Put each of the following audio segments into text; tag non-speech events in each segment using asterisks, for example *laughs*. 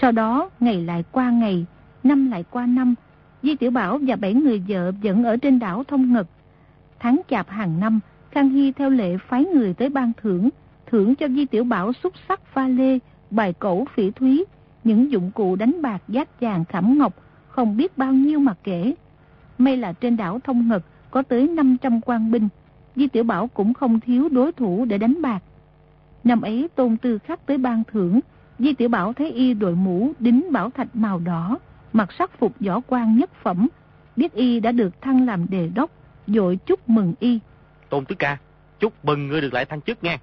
Sau đó, ngày lại qua ngày, năm lại qua năm, Di Tiểu Bảo và bảy người vợ vẫn ở trên đảo Thông Ngực. Tháng chạp hàng năm, Khang Hy theo lệ phái người tới ban thưởng, thưởng cho Di Tiểu Bảo xúc sắc pha lê, bài cổ phỉ thúy, những dụng cụ đánh bạc giác vàng khảm ngọc, không biết bao nhiêu mà kể. May là trên đảo Thông Ngực có tới 500 quan binh, Di Tiểu Bảo cũng không thiếu đối thủ để đánh bạc. Năm ấy tôn tư khắc tới ban thưởng, Di Tiểu Bảo thấy y đội mũ đính bảo thạch màu đỏ, mặc sắc phục võ quan nhất phẩm, biết y đã được thăng làm đề đốc, dội chúc mừng y. Tôn Tứ Ca, chúc mừng ngươi được lại thăng chức nghe.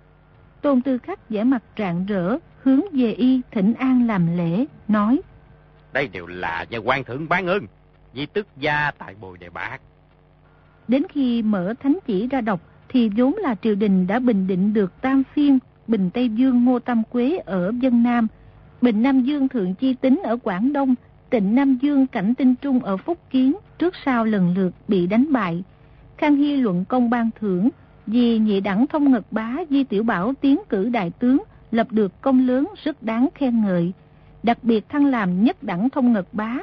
Tôn Tư Khắc vẻ mặt rạng rỡ, hướng về y thỉnh an làm lễ, nói. Đây đều là nhà quan thượng bán ơn, di tức gia tại bồi đề bạc. Đến khi mở thánh chỉ ra đọc, thì vốn là triều đình đã bình định được tam phiên Bình Tây Dương Ngô Tam Quế ở Vân Nam, Bình Nam Dương Thượng Chi Tính ở Quảng Đông, Tịnh Nam Dương Cảnh Tinh Trung ở Phúc Kiến trước sau lần lượt bị đánh bại. Khang Hy luận công ban thưởng, vì nhị đẳng thông ngật bá Di Tiểu Bảo tiến cử đại tướng, lập được công lớn rất đáng khen ngợi. Đặc biệt thăng làm nhất đẳng thông ngật bá,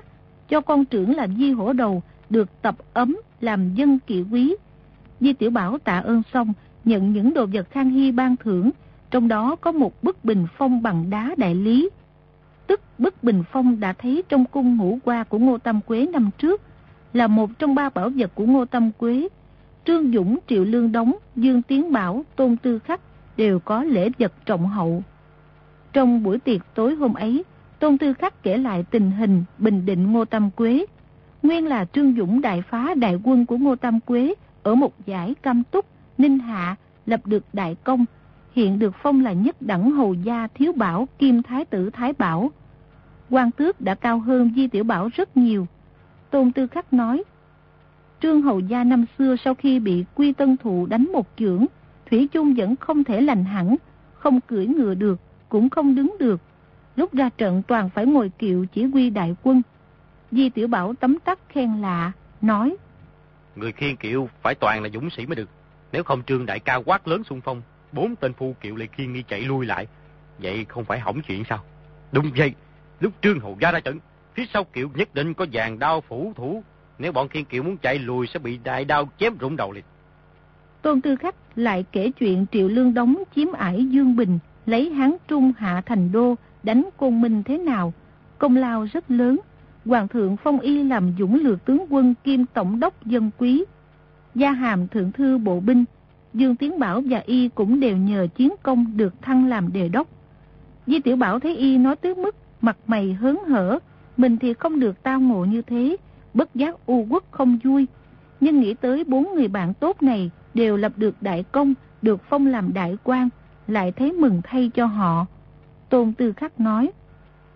cho con trưởng là Di Hổ Đầu được tập ấm làm dân kỵ quý. Di Tiểu Bảo tạ ơn xong, nhận những đồ vật Khang Hy ban thưởng, trong đó có một bức bình phong bằng đá đại lý. Tức bức bình phong đã thấy trong cung ngũ qua của Ngô Tâm Quế năm trước, là một trong ba bảo vật của Ngô Tâm Quế. Trương Dũng, Triệu Lương Đống, Dương Tiến Bảo, Tôn Tư Khắc đều có lễ vật trọng hậu. Trong buổi tiệc tối hôm ấy, Tôn Tư Khắc kể lại tình hình bình định Ngô Tâm Quế. Nguyên là Trương Dũng đại phá đại quân của Ngô Tâm Quế ở một giải cam túc, ninh hạ, lập được đại công, hiện được phong là nhất đẳng hầu gia thiếu bảo kim thái tử thái bảo. quan tước đã cao hơn Di Tiểu Bảo rất nhiều. Tôn Tư Khắc nói, Trương hầu gia năm xưa sau khi bị quy tân thụ đánh một chưởng, Thủy chung vẫn không thể lành hẳn, không cưỡi ngựa được, cũng không đứng được. Lúc ra trận toàn phải ngồi kiệu chỉ huy đại quân. Di Tiểu Bảo tấm tắc khen lạ, nói, Người khiên kiệu phải toàn là dũng sĩ mới được, nếu không trương đại ca quát lớn xung phong, bốn tên phu kiệu lại khiên nghi chạy lui lại. Vậy không phải hỏng chuyện sao? Đúng vậy, lúc Trương Hầu Gia ra trận, phía sau kiệu nhất định có vàng đao phủ thủ. Nếu bọn khiên kiệu muốn chạy lùi sẽ bị đại đao chém rụng đầu liền. Tôn Tư Khách lại kể chuyện Triệu Lương Đống chiếm ải Dương Bình, lấy Hán Trung hạ thành đô, đánh Côn Minh thế nào. Công lao rất lớn. Hoàng thượng phong y làm dũng lược tướng quân kim tổng đốc dân quý. Gia hàm thượng thư bộ binh, Dương Tiến Bảo và Y cũng đều nhờ chiến công được thăng làm đề đốc. Di Tiểu Bảo thấy Y nói tới mức mặt mày hớn hở, mình thì không được tao ngộ như thế, bất giác u quốc không vui. Nhưng nghĩ tới bốn người bạn tốt này đều lập được đại công, được phong làm đại quan, lại thấy mừng thay cho họ. Tôn Tư Khắc nói,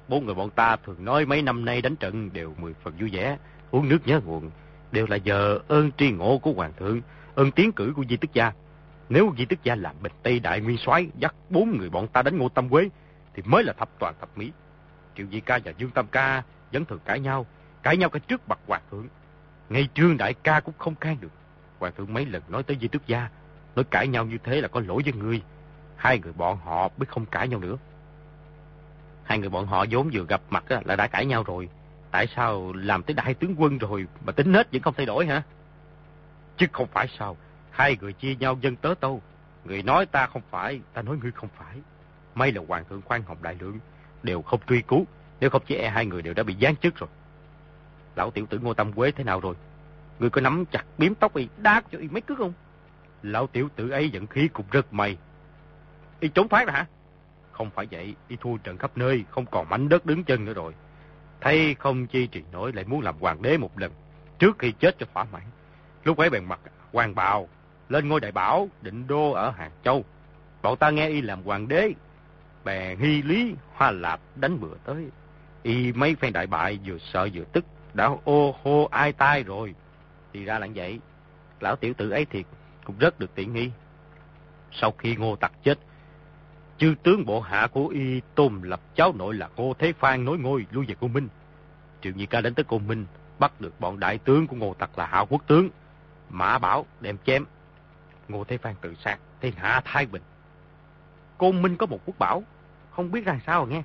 Bốn người bọn ta thường nói mấy năm nay đánh trận đều mười phần vui vẻ, uống nước nhớ nguồn, đều là giờ ơn tri ngộ của Hoàng thượng, ơn tiến cử của Di Tức Gia. Nếu Di Đức Gia làm bình Tây Đại Nguyên soái dắt bốn người bọn ta đánh Ngô Tâm Quế, thì mới là thập toàn thập mỹ. Triệu Di Ca và Dương Tâm Ca vẫn thường cãi nhau, cãi nhau cả trước mặt Hoàng thượng. Ngay Trương Đại Ca cũng không can được. Hoàng thượng mấy lần nói tới Di Đức Gia, nói cãi nhau như thế là có lỗi với ngươi. Hai người bọn họ mới không cãi nhau nữa. Hai người bọn họ vốn vừa gặp mặt là đã cãi nhau rồi. Tại sao làm tới đại tướng quân rồi mà tính hết vẫn không thay đổi hả? Chứ không phải sao. Hai người chia nhau dân tớ tâu. Người nói ta không phải, ta nói ngươi không phải. May là hoàng thượng khoan hồng đại lượng, đều không truy cứu. Nếu không chỉ e hai người đều đã bị giáng chức rồi. Lão tiểu tử Ngô Tâm Quế thế nào rồi? Ngươi có nắm chặt biếm tóc y, đát cho y mấy cước không? Lão tiểu tử ấy giận khí cũng rất mày. Y trốn thoát rồi hả? Không phải vậy, y thua trận khắp nơi, không còn mảnh đất đứng chân nữa rồi. Thấy không chi trì nổi lại muốn làm hoàng đế một lần, trước khi chết cho thỏa mãn. Lúc ấy bèn mặt hoàng bào, lên ngôi đại bảo, định đô ở Hàng Châu. Bọn ta nghe y làm hoàng đế. Bè hy lý, hoa lạp đánh bừa tới. Y mấy phen đại bại vừa sợ vừa tức. Đã ô hô ai tai rồi. Thì ra là vậy. Lão tiểu tử ấy thiệt cũng rất được tiện nghi. Sau khi ngô tặc chết, chư tướng bộ hạ của y tôn lập cháu nội là Ngô Thế Phan nối ngôi lui về Cô Minh. Triệu Nhị Ca đến tới Cô Minh, bắt được bọn đại tướng của Ngô Tặc là Hạo Quốc tướng. Mã Bảo đem chém. Ngô Thế Phan tự sát, thiên hạ thái bình. Côn Minh có một quốc bảo, không biết ra sao nghe.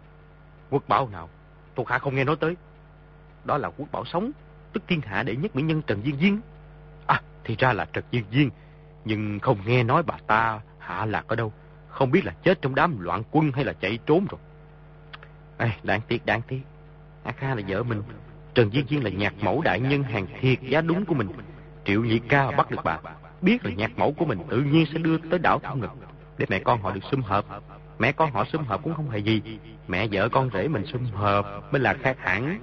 Quốc bảo nào, thuộc hạ không nghe nói tới. Đó là quốc bảo sống, tức thiên hạ đệ nhất mỹ nhân Trần Duyên Duyên. À, thì ra là Trần Duyên Duyên, nhưng không nghe nói bà ta hạ lạc ở đâu. Không biết là chết trong đám loạn quân hay là chạy trốn rồi. Ê, đáng tiếc, đáng tiếc. A Kha là vợ mình. Trần Duyên Duyên là nhạc mẫu đại nhân hàng thiệt giá đúng của mình. Triệu Nhị Ca bắt được bà. Biết là nhạc mẫu của mình tự nhiên sẽ đưa tới đảo Thông Ngực. Để mẹ con họ được sum hợp. Mẹ con họ sum hợp cũng không hề gì. Mẹ vợ con rể mình sum hợp mới là khác hẳn.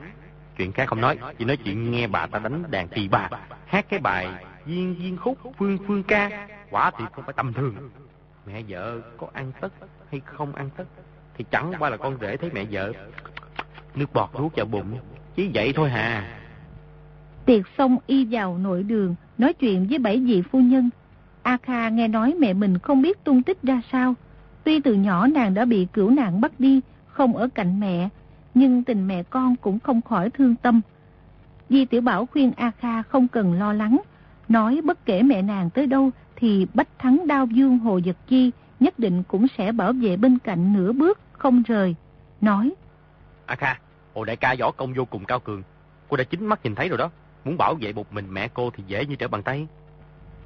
Chuyện khác không nói, chỉ nói chuyện nghe bà ta đánh đàn tỳ bà. Hát cái bài Duyên Duyên Khúc Phương Phương Ca. Quả thì không phải tầm thường mẹ vợ có ăn tất hay không ăn tất thì chẳng qua là con rể thấy mẹ vợ nước bọt nuốt vào bụng chỉ vậy thôi hà tiệc xong y vào nội đường nói chuyện với bảy vị phu nhân a kha nghe nói mẹ mình không biết tung tích ra sao tuy từ nhỏ nàng đã bị cửu nạn bắt đi không ở cạnh mẹ nhưng tình mẹ con cũng không khỏi thương tâm Di Tiểu Bảo khuyên A Kha không cần lo lắng, nói bất kể mẹ nàng tới đâu thì Bách Thắng Đao Dương Hồ Giật Chi nhất định cũng sẽ bảo vệ bên cạnh nửa bước, không rời. Nói. A Kha, Hồ Đại ca võ công vô cùng cao cường. Cô đã chính mắt nhìn thấy rồi đó. Muốn bảo vệ một mình mẹ cô thì dễ như trở bàn tay.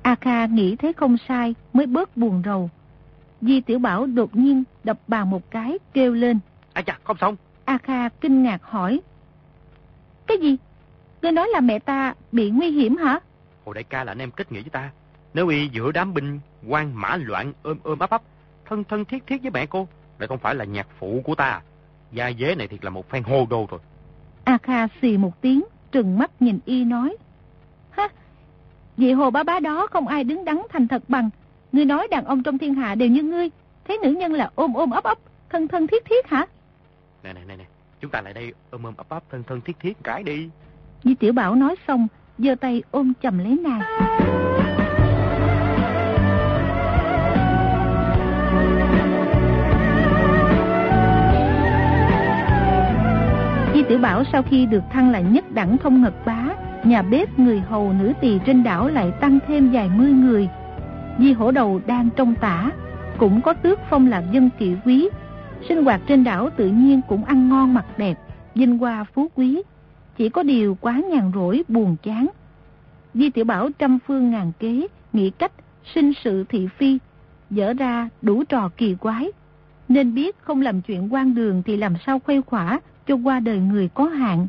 A Kha nghĩ thấy không sai mới bớt buồn rầu. Di Tiểu Bảo đột nhiên đập bàn một cái kêu lên. A chà, không xong. A Kha kinh ngạc hỏi. Cái gì? Ngươi nói là mẹ ta bị nguy hiểm hả? Hồ Đại ca là anh em kết nghĩa với ta. Nếu y giữa đám binh quan mã loạn ôm ôm ấp ấp, thân thân thiết thiết với mẹ cô, lại không phải là nhạc phụ của ta. Gia dế này thiệt là một phen hô đô rồi. A Kha xì một tiếng, trừng mắt nhìn y nói. Ha, vị hồ bá bá đó không ai đứng đắn thành thật bằng. Ngươi nói đàn ông trong thiên hạ đều như ngươi, thấy nữ nhân là ôm ôm ấp ấp, thân thân thiết thiết hả? Nè nè nè nè, chúng ta lại đây ôm ôm ấp ấp thân thân thiết thiết cái đi. Di Tiểu Bảo nói xong, giơ tay ôm chầm lấy nàng. Di Tiểu Bảo sau khi được thăng là nhất đẳng thông ngật bá, nhà bếp người hầu nữ tỳ trên đảo lại tăng thêm vài mươi người. Di hổ đầu đang trong tả, cũng có tước phong làm dân kỵ quý. Sinh hoạt trên đảo tự nhiên cũng ăn ngon mặc đẹp, vinh hoa phú quý. Chỉ có điều quá nhàn rỗi buồn chán. Di Tiểu Bảo trăm phương ngàn kế, nghĩ cách sinh sự thị phi, dở ra đủ trò kỳ quái. Nên biết không làm chuyện quan đường thì làm sao khuây khỏa cho qua đời người có hạn.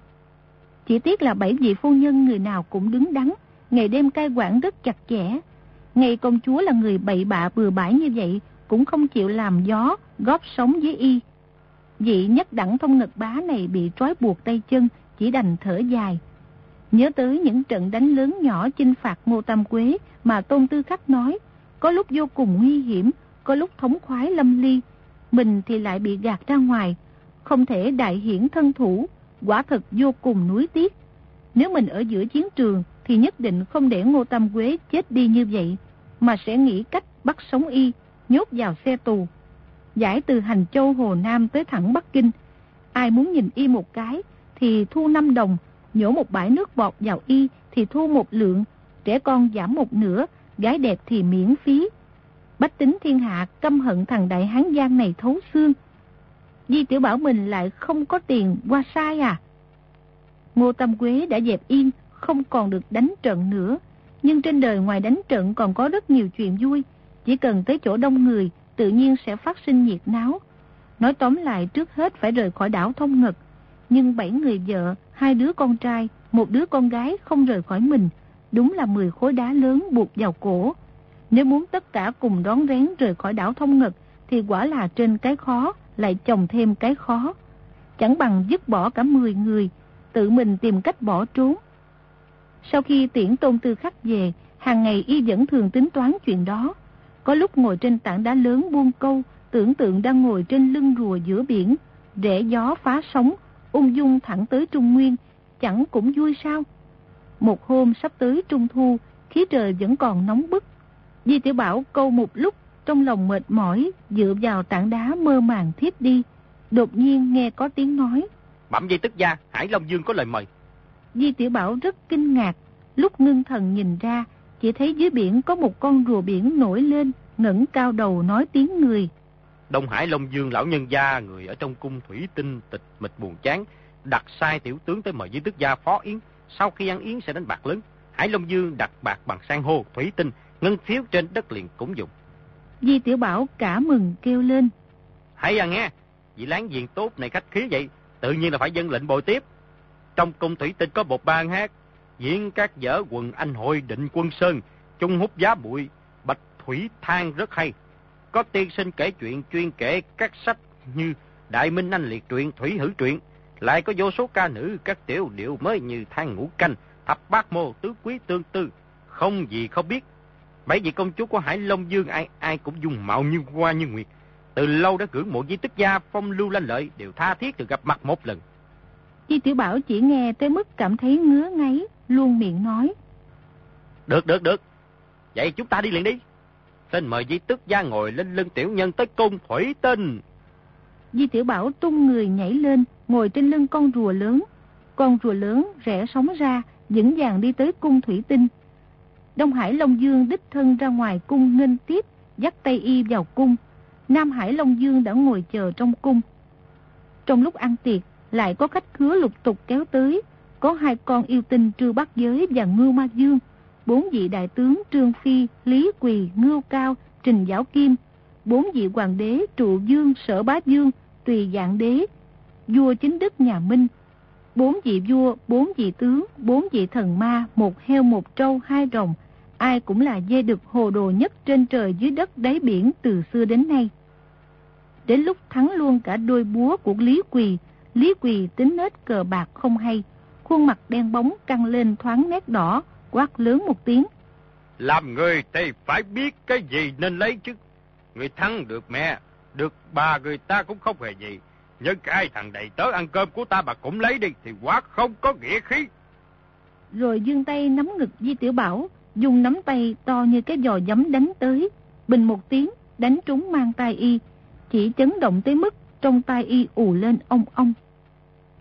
Chỉ tiếc là bảy vị phu nhân người nào cũng đứng đắn, ngày đêm cai quản rất chặt chẽ. Ngày công chúa là người bậy bạ bừa bãi như vậy, cũng không chịu làm gió, góp sống với y. Vị nhất đẳng thông ngực bá này bị trói buộc tay chân, chỉ đành thở dài. Nhớ tới những trận đánh lớn nhỏ chinh phạt Ngô Tam Quế mà Tôn Tư Khắc nói, có lúc vô cùng nguy hiểm, có lúc thống khoái lâm ly, mình thì lại bị gạt ra ngoài, không thể đại hiển thân thủ, quả thật vô cùng nuối tiếc. Nếu mình ở giữa chiến trường thì nhất định không để Ngô Tam Quế chết đi như vậy, mà sẽ nghĩ cách bắt sống y, nhốt vào xe tù. Giải từ Hành Châu Hồ Nam tới thẳng Bắc Kinh. Ai muốn nhìn y một cái thì thu 5 đồng, nhổ một bãi nước bọt vào y thì thu một lượng, trẻ con giảm một nửa, gái đẹp thì miễn phí. Bách tính thiên hạ căm hận thằng đại hán giang này thấu xương. Di tiểu bảo mình lại không có tiền qua sai à? Ngô Tâm Quế đã dẹp yên, không còn được đánh trận nữa. Nhưng trên đời ngoài đánh trận còn có rất nhiều chuyện vui. Chỉ cần tới chỗ đông người, tự nhiên sẽ phát sinh nhiệt náo. Nói tóm lại trước hết phải rời khỏi đảo thông ngực. Nhưng bảy người vợ, hai đứa con trai, một đứa con gái không rời khỏi mình. Đúng là 10 khối đá lớn buộc vào cổ. Nếu muốn tất cả cùng đón rén rời khỏi đảo thông ngực, thì quả là trên cái khó, lại chồng thêm cái khó. Chẳng bằng dứt bỏ cả 10 người, tự mình tìm cách bỏ trốn. Sau khi tiễn tôn tư khắc về, hàng ngày y vẫn thường tính toán chuyện đó. Có lúc ngồi trên tảng đá lớn buông câu, tưởng tượng đang ngồi trên lưng rùa giữa biển, rẽ gió phá sóng, ung dung thẳng tới Trung Nguyên, chẳng cũng vui sao? Một hôm sắp tới Trung Thu, khí trời vẫn còn nóng bức. Di Tiểu Bảo câu một lúc, trong lòng mệt mỏi, dựa vào tảng đá mơ màng thiếp đi. Đột nhiên nghe có tiếng nói. Bẩm dây tức gia, Hải Long Dương có lời mời. Di Tiểu Bảo rất kinh ngạc, lúc ngưng thần nhìn ra, chỉ thấy dưới biển có một con rùa biển nổi lên, ngẩng cao đầu nói tiếng người. Đông Hải Long Dương lão nhân gia, người ở trong cung thủy tinh tịch mịch buồn chán, đặt sai tiểu tướng tới mời dưới tức gia phó yến. Sau khi ăn yến sẽ đánh bạc lớn. Hải Long Dương đặt bạc bằng san hô, thủy tinh, ngân phiếu trên đất liền cúng dụng. Di Tiểu Bảo cả mừng kêu lên. Hãy à nghe, vị láng giềng tốt này khách khí vậy, tự nhiên là phải dân lệnh bồi tiếp. Trong cung thủy tinh có một ban hát, diễn các dở quần anh hội định quân sơn, trung hút giá bụi, bạch thủy thang rất hay. Có tiên sinh kể chuyện chuyên kể các sách như Đại Minh Anh Liệt truyện, Thủy hữu truyện, lại có vô số ca nữ các tiểu điệu mới như than ngũ canh, thập bát mô, tứ quý tương tư, không gì không biết. Bảy vị công chúa của Hải Long Dương ai ai cũng dùng mạo như hoa như nguyệt. Từ lâu đã cưỡng mộ di tức gia phong lưu lanh lợi đều tha thiết được gặp mặt một lần. Di Tiểu Bảo chỉ nghe tới mức cảm thấy ngứa ngáy, luôn miệng nói. Được, được, được. Vậy chúng ta đi liền đi. Xin mời di tức gia ngồi lên lưng tiểu nhân tới cung thủy tinh. Di Tiểu Bảo tung người nhảy lên, ngồi trên lưng con rùa lớn. Con rùa lớn rẽ sóng ra, vững vàng đi tới cung thủy tinh. Đông Hải Long Dương đích thân ra ngoài cung nghênh tiếp, dắt tay y vào cung. Nam Hải Long Dương đã ngồi chờ trong cung. Trong lúc ăn tiệc, lại có khách khứa lục tục kéo tới. Có hai con yêu tinh Trư Bắc Giới và Ngưu Ma Dương. Bốn vị đại tướng Trương Phi, Lý Quỳ, Ngưu Cao, Trình Giáo Kim. Bốn vị hoàng đế Trụ Dương, Sở Bá Dương, Tùy Dạng Đế, vua chính đức nhà Minh. Bốn vị vua, bốn vị tướng, bốn vị thần ma, một heo, một trâu, hai rồng. Ai cũng là dê đực hồ đồ nhất trên trời dưới đất đáy biển từ xưa đến nay. Đến lúc thắng luôn cả đôi búa của Lý Quỳ, Lý Quỳ tính nết cờ bạc không hay, khuôn mặt đen bóng căng lên thoáng nét đỏ, quát lớn một tiếng. Làm người thì phải biết cái gì nên lấy chứ. Người thắng được mẹ, được bà người ta cũng không hề gì. Nhưng cái thằng đầy tớ ăn cơm của ta bà cũng lấy đi thì quá không có nghĩa khí. Rồi dương tay nắm ngực Di Tiểu Bảo, dùng nắm tay to như cái giò giấm đánh tới. Bình một tiếng, đánh trúng mang tay y, chỉ chấn động tới mức trong tay y ù lên ong ong.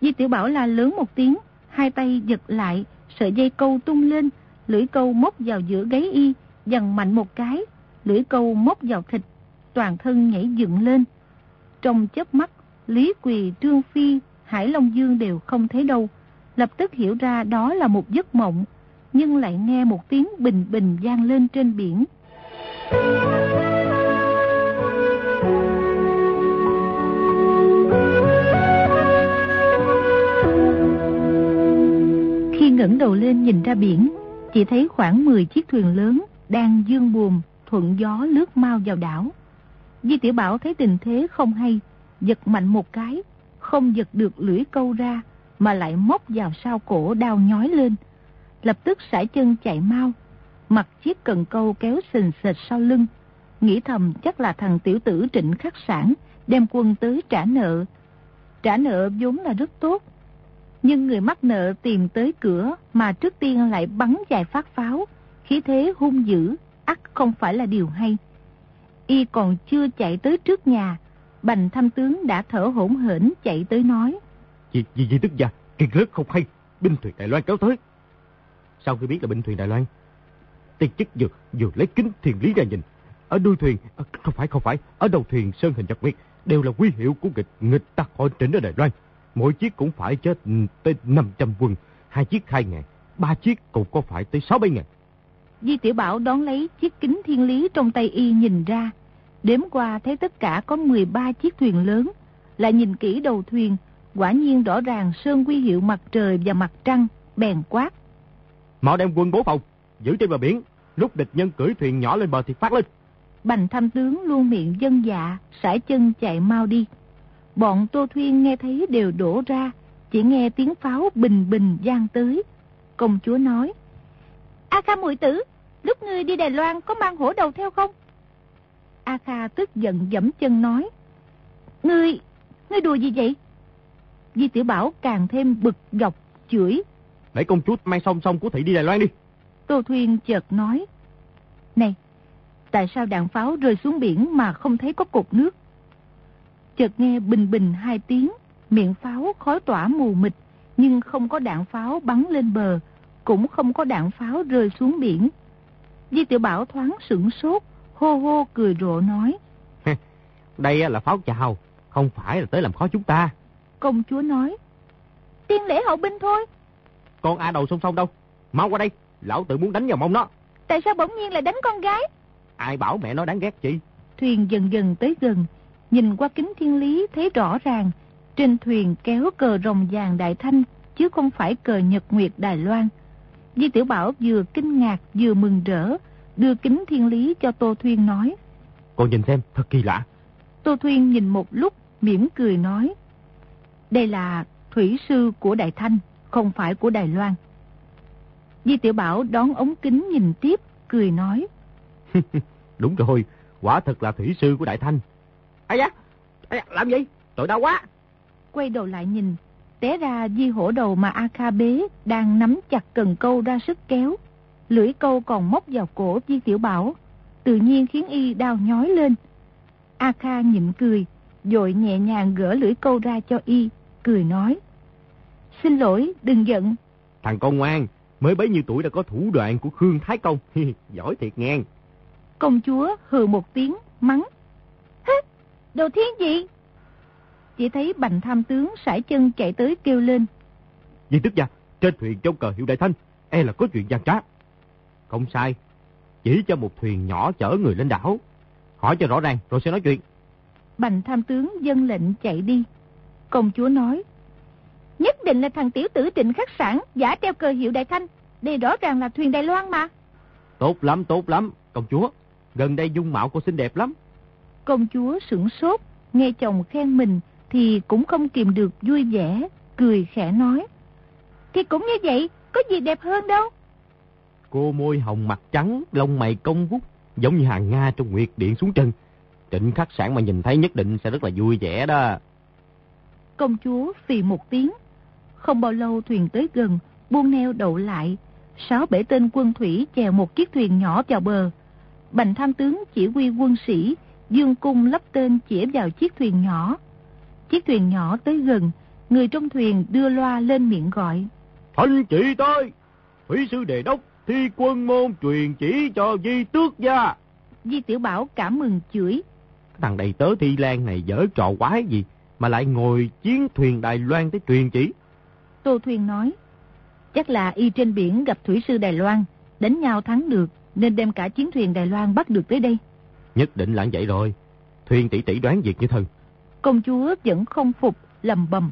Di Tiểu Bảo la lớn một tiếng, hai tay giật lại, sợi dây câu tung lên, lưỡi câu móc vào giữa gáy y, dằn mạnh một cái, lưỡi câu móc vào thịt, toàn thân nhảy dựng lên. Trong chớp mắt, Lý Quỳ, Trương Phi, Hải Long Dương đều không thấy đâu, lập tức hiểu ra đó là một giấc mộng, nhưng lại nghe một tiếng bình bình gian lên trên biển. Khi ngẩng đầu lên nhìn ra biển, chỉ thấy khoảng 10 chiếc thuyền lớn đang dương buồm thuận gió lướt mau vào đảo. Di Tiểu Bảo thấy tình thế không hay, giật mạnh một cái, không giật được lưỡi câu ra, mà lại móc vào sau cổ đau nhói lên. Lập tức sải chân chạy mau, mặc chiếc cần câu kéo sình sệt sau lưng. Nghĩ thầm chắc là thằng tiểu tử trịnh khắc sản, đem quân tới trả nợ. Trả nợ vốn là rất tốt, nhưng người mắc nợ tìm tới cửa mà trước tiên lại bắn vài phát pháo, khí thế hung dữ, ắt không phải là điều hay. Y còn chưa chạy tới trước nhà, bành thăm tướng đã thở hổn hển chạy tới nói. Gì, gì, gì tức gia, kiệt rớt không hay, binh thuyền Đài Loan kéo tới sau khi biết là binh thuyền Đài Loan? Tiên chức vừa, vừa lấy kính thiền lý ra nhìn. Ở đuôi thuyền, à, không phải, không phải, ở đầu thuyền sơn hình nhật nguyệt, đều là quy hiệu của nghịch, nghịch tặc hội trịnh ở Đài Loan. Mỗi chiếc cũng phải chết ừ, tới 500 quân, hai chiếc 2 ngàn, ba chiếc cũng có phải tới 6 7 ngàn. Di Tiểu Bảo đón lấy chiếc kính thiên lý trong tay y nhìn ra. Đếm qua thấy tất cả có 13 chiếc thuyền lớn. Lại nhìn kỹ đầu thuyền, quả nhiên rõ ràng sơn quy hiệu mặt trời và mặt trăng, bèn quát. Mau đem quân bố phòng, giữ trên bờ biển, lúc địch nhân cưỡi thuyền nhỏ lên bờ thì phát lên. Bành tham tướng luôn miệng dân dạ, sải chân chạy mau đi. Bọn Tô Thuyên nghe thấy đều đổ ra, chỉ nghe tiếng pháo bình bình gian tới. Công chúa nói, A Kha muội tử, lúc ngươi đi Đài Loan có mang hổ đầu theo không? A Kha tức giận dẫm chân nói. Ngươi, ngươi đùa gì vậy? Di Tiểu Bảo càng thêm bực dọc, chửi. Để công chúa mang song song của thị đi Đài Loan đi. Tô Thuyên chợt nói. Này, tại sao đạn pháo rơi xuống biển mà không thấy có cục nước? Chợt nghe bình bình hai tiếng, miệng pháo khói tỏa mù mịt, nhưng không có đạn pháo bắn lên bờ, cũng không có đạn pháo rơi xuống biển. Di Tiểu Bảo thoáng sửng sốt, hô hô cười rộ nói. Đây là pháo chào, không phải là tới làm khó chúng ta. Công chúa nói. Tiên lễ hậu binh thôi. Con A đầu song song đâu? Mau qua đây, lão tự muốn đánh vào mông nó. Tại sao bỗng nhiên lại đánh con gái? Ai bảo mẹ nó đáng ghét chị? Thuyền dần dần tới gần, nhìn qua kính thiên lý thấy rõ ràng, trên thuyền kéo cờ rồng vàng đại thanh, chứ không phải cờ nhật nguyệt Đài Loan. Di Tiểu Bảo vừa kinh ngạc vừa mừng rỡ, đưa kính thiên lý cho Tô Thuyên nói. Con nhìn xem, thật kỳ lạ. Tô Thuyên nhìn một lúc, mỉm cười nói. Đây là thủy sư của Đại Thanh, không phải của Đài Loan. Di Tiểu Bảo đón ống kính nhìn tiếp, cười nói. *laughs* Đúng rồi, quả thật là thủy sư của Đại Thanh. Ây da, ây da làm gì? Tội đau quá. Quay đầu lại nhìn, té ra di hổ đầu mà A Kha bế đang nắm chặt cần câu ra sức kéo. Lưỡi câu còn móc vào cổ Di Tiểu Bảo, tự nhiên khiến y đau nhói lên. A Kha nhịn cười, rồi nhẹ nhàng gỡ lưỡi câu ra cho y, cười nói. Xin lỗi, đừng giận. Thằng con ngoan, mới bấy nhiêu tuổi đã có thủ đoạn của Khương Thái Công. *laughs* Giỏi thiệt ngang. Công chúa hừ một tiếng, mắng. Hứ, đồ thiên gì? Chỉ thấy bành tham tướng sải chân chạy tới kêu lên. Di tức gia, trên thuyền trong cờ hiệu đại thanh, e là có chuyện gian trá. Không sai, chỉ cho một thuyền nhỏ chở người lên đảo. Hỏi cho rõ ràng rồi sẽ nói chuyện. Bành tham tướng dân lệnh chạy đi. Công chúa nói. Nhất định là thằng tiểu tử trịnh khắc sản giả treo cờ hiệu đại thanh. Đây rõ ràng là thuyền Đài Loan mà. Tốt lắm, tốt lắm, công chúa. Gần đây dung mạo cô xinh đẹp lắm. Công chúa sửng sốt, nghe chồng khen mình thì cũng không kìm được vui vẻ, cười khẽ nói. Thì cũng như vậy, có gì đẹp hơn đâu. Cô môi hồng mặt trắng, lông mày công vút, giống như hàng Nga trong nguyệt điện xuống chân. Trịnh khắc sản mà nhìn thấy nhất định sẽ rất là vui vẻ đó. Công chúa phì một tiếng. Không bao lâu thuyền tới gần, buông neo đậu lại. Sáu bể tên quân thủy chèo một chiếc thuyền nhỏ vào bờ. Bành tham tướng chỉ huy quân sĩ, dương cung lắp tên chỉ vào chiếc thuyền nhỏ. Chiếc thuyền nhỏ tới gần, người trong thuyền đưa loa lên miệng gọi. Thanh chỉ tới, thủy sư đề đốc, thi quân môn truyền chỉ cho di tước gia. Di Tiểu Bảo cảm mừng chửi. Thằng đầy tớ Thi Lan này dở trò quái gì mà lại ngồi chiến thuyền Đài Loan tới truyền chỉ. Tô Thuyền nói, chắc là y trên biển gặp thủy sư Đài Loan, đánh nhau thắng được nên đem cả chiến thuyền Đài Loan bắt được tới đây. Nhất định là vậy rồi. Thuyền tỷ tỷ đoán việc như thần. Công chúa vẫn không phục, lầm bầm.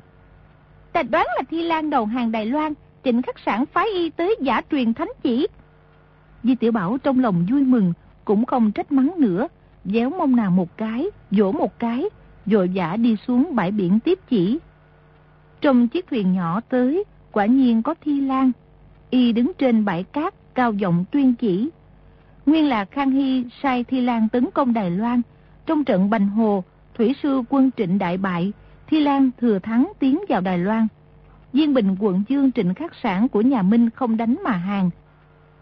Ta đoán là Thi Lan đầu hàng Đài Loan, trịnh khắc sản phái y tới giả truyền thánh chỉ. Di Tiểu Bảo trong lòng vui mừng, cũng không trách mắng nữa, déo mông nàng một cái, vỗ một cái, rồi giả đi xuống bãi biển tiếp chỉ. Trong chiếc thuyền nhỏ tới, quả nhiên có Thi Lan. Y đứng trên bãi cát, cao giọng tuyên chỉ. Nguyên là Khang Hy sai Thi Lan tấn công Đài Loan. Trong trận Bành Hồ, thủy sư quân trịnh đại bại, Thi Lan thừa thắng tiến vào Đài Loan. Diên Bình quận Dương trịnh khắc sản của nhà Minh không đánh mà hàng.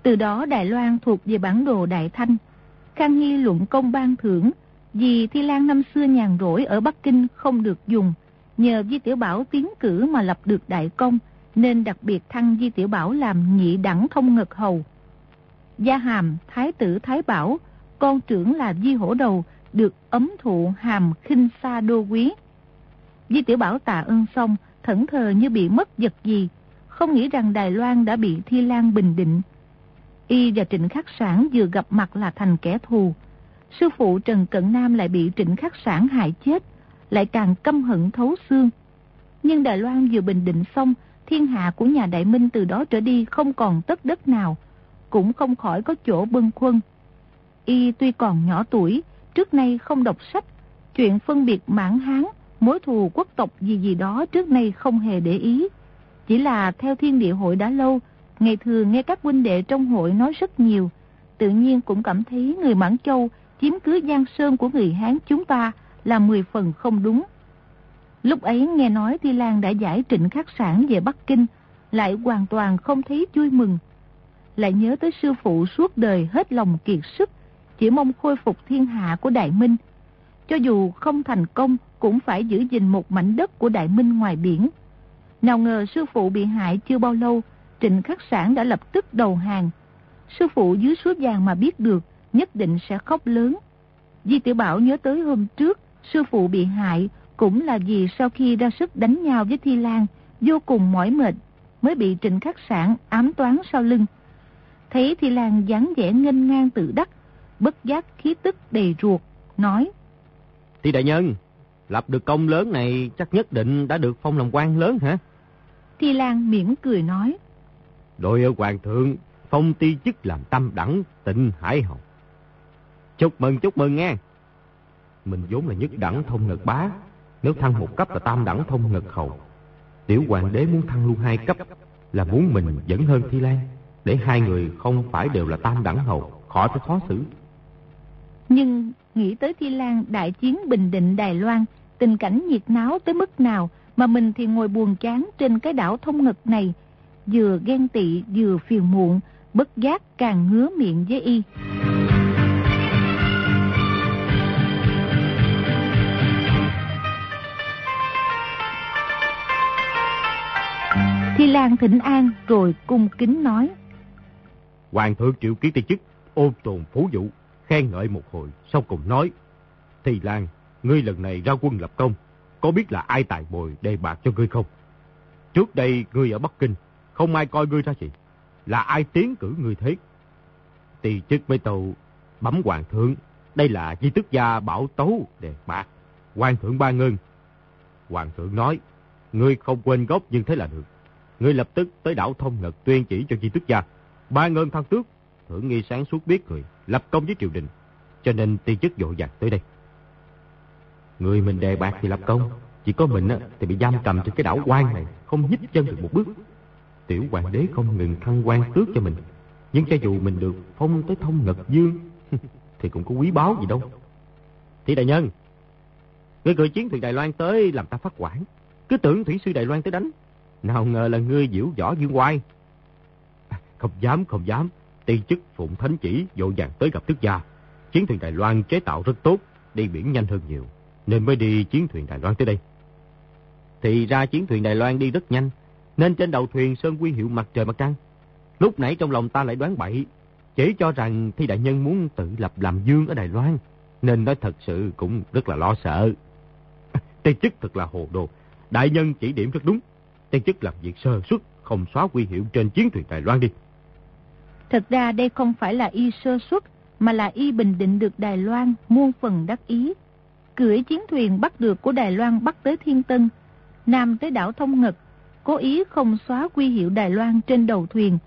Từ đó Đài Loan thuộc về bản đồ Đại Thanh. Khang Hy luận công ban thưởng, vì Thi Lan năm xưa nhàn rỗi ở Bắc Kinh không được dùng, nhờ Di Tiểu Bảo tiến cử mà lập được đại công, nên đặc biệt thăng Di Tiểu Bảo làm nhị đẳng thông ngực hầu. Gia hàm Thái tử Thái Bảo, con trưởng là Di Hổ Đầu, được ấm thụ hàm khinh xa đô quý. Di Tiểu Bảo tạ ơn xong, thẫn thờ như bị mất vật gì, không nghĩ rằng Đài Loan đã bị Thi Lan bình định. Y và Trịnh Khắc Sản vừa gặp mặt là thành kẻ thù. Sư phụ Trần Cận Nam lại bị Trịnh Khắc Sản hại chết, lại càng căm hận thấu xương. Nhưng Đài Loan vừa bình định xong, thiên hạ của nhà Đại Minh từ đó trở đi không còn tất đất nào, cũng không khỏi có chỗ bưng khuân. Y tuy còn nhỏ tuổi, trước nay không đọc sách, chuyện phân biệt mãn hán, mối thù quốc tộc gì gì đó trước nay không hề để ý. Chỉ là theo thiên địa hội đã lâu, ngày thường nghe các huynh đệ trong hội nói rất nhiều, tự nhiên cũng cảm thấy người Mãn Châu chiếm cứ Giang Sơn của người Hán chúng ta là 10 phần không đúng. Lúc ấy nghe nói Thi Lan đã giải trịnh khắc sản về Bắc Kinh, lại hoàn toàn không thấy vui mừng. Lại nhớ tới sư phụ suốt đời hết lòng kiệt sức, chỉ mong khôi phục thiên hạ của Đại Minh. Cho dù không thành công cũng phải giữ gìn một mảnh đất của Đại Minh ngoài biển. Nào ngờ sư phụ bị hại chưa bao lâu, trịnh khắc sản đã lập tức đầu hàng. Sư phụ dưới suối vàng mà biết được, nhất định sẽ khóc lớn. Di Tiểu Bảo nhớ tới hôm trước, sư phụ bị hại cũng là vì sau khi ra sức đánh nhau với Thi Lan, vô cùng mỏi mệt, mới bị trịnh khắc sản ám toán sau lưng. Thấy Thi Lan dáng vẻ nghênh ngang tự đắc, bất giác khí tức đầy ruột, nói. Thi đại nhân, lập được công lớn này chắc nhất định đã được phong làm quan lớn hả? Thi Lan mỉm cười nói. Đội ở hoàng thượng, phong ti chức làm tâm đẳng, tịnh hải hồng. Chúc mừng, chúc mừng nghe. Mình vốn là nhất đẳng thông ngực bá, nếu thăng một cấp là tam đẳng thông ngực hầu. Tiểu hoàng đế muốn thăng luôn hai cấp là muốn mình dẫn hơn Thi Lan, để hai người không phải đều là tam đẳng hầu, khỏi phải khó xử. Nhưng nghĩ tới Thi Lan đại chiến Bình Định Đài Loan, tình cảnh nhiệt náo tới mức nào mà mình thì ngồi buồn chán trên cái đảo thông ngực này, vừa ghen tị vừa phiền muộn, bất giác càng ngứa miệng với y. Thi Lan thỉnh an rồi cung kính nói. Hoàng thượng triệu kiến ti chức, ôn tồn phú vụ, khen ngợi một hồi, sau cùng nói. Thi Lan, ngươi lần này ra quân lập công, có biết là ai tài bồi đề bạc cho ngươi không? Trước đây ngươi ở Bắc Kinh, không ai coi ngươi ra gì. Là ai tiến cử ngươi thế? Tỳ chức mấy tàu bấm hoàng thượng, đây là di tức gia bảo tấu đề bạc. Hoàng thượng ba ngân. Hoàng thượng nói, ngươi không quên gốc nhưng thế là được. Ngươi lập tức tới đảo Thông Ngật tuyên chỉ cho di tức gia. Ba ngân thăng tước, thưởng nghi sáng suốt biết người, lập công với triều đình. Cho nên ti chức dội dàng tới đây. Người mình đề bạc thì lập công, chỉ có mình thì bị giam cầm trên cái đảo quan này, không nhích chân được một bước. Tiểu hoàng đế không ngừng thăng quan tước cho mình, nhưng cho dù mình được phong tới thông ngật dương, *laughs* thì cũng có quý báu gì đâu. Thì đại nhân, người gửi chiến thuyền Đài Loan tới làm ta phát quản, cứ tưởng thủy sư Đài Loan tới đánh, nào ngờ là ngươi diễu võ dương oai. Không dám, không dám, ti chức phụng thánh chỉ dội dàng tới gặp tức gia. Chiến thuyền Đài Loan chế tạo rất tốt, đi biển nhanh hơn nhiều nên mới đi chiến thuyền Đài Loan tới đây. Thì ra chiến thuyền Đài Loan đi rất nhanh, nên trên đầu thuyền sơn quy hiệu mặt trời mặt trăng. Lúc nãy trong lòng ta lại đoán bậy, chỉ cho rằng thi đại nhân muốn tự lập làm dương ở Đài Loan, nên nói thật sự cũng rất là lo sợ. *laughs* Tây chức thật là hồ đồ, đại nhân chỉ điểm rất đúng tên chức làm việc sơ xuất không xóa quy hiệu trên chiến thuyền Đài Loan đi. Thật ra đây không phải là y sơ xuất mà là y bình định được Đài Loan muôn phần đắc ý cưỡi chiến thuyền bắt được của Đài Loan bắt tới Thiên Tân, Nam tới đảo Thông Ngật, cố ý không xóa quy hiệu Đài Loan trên đầu thuyền,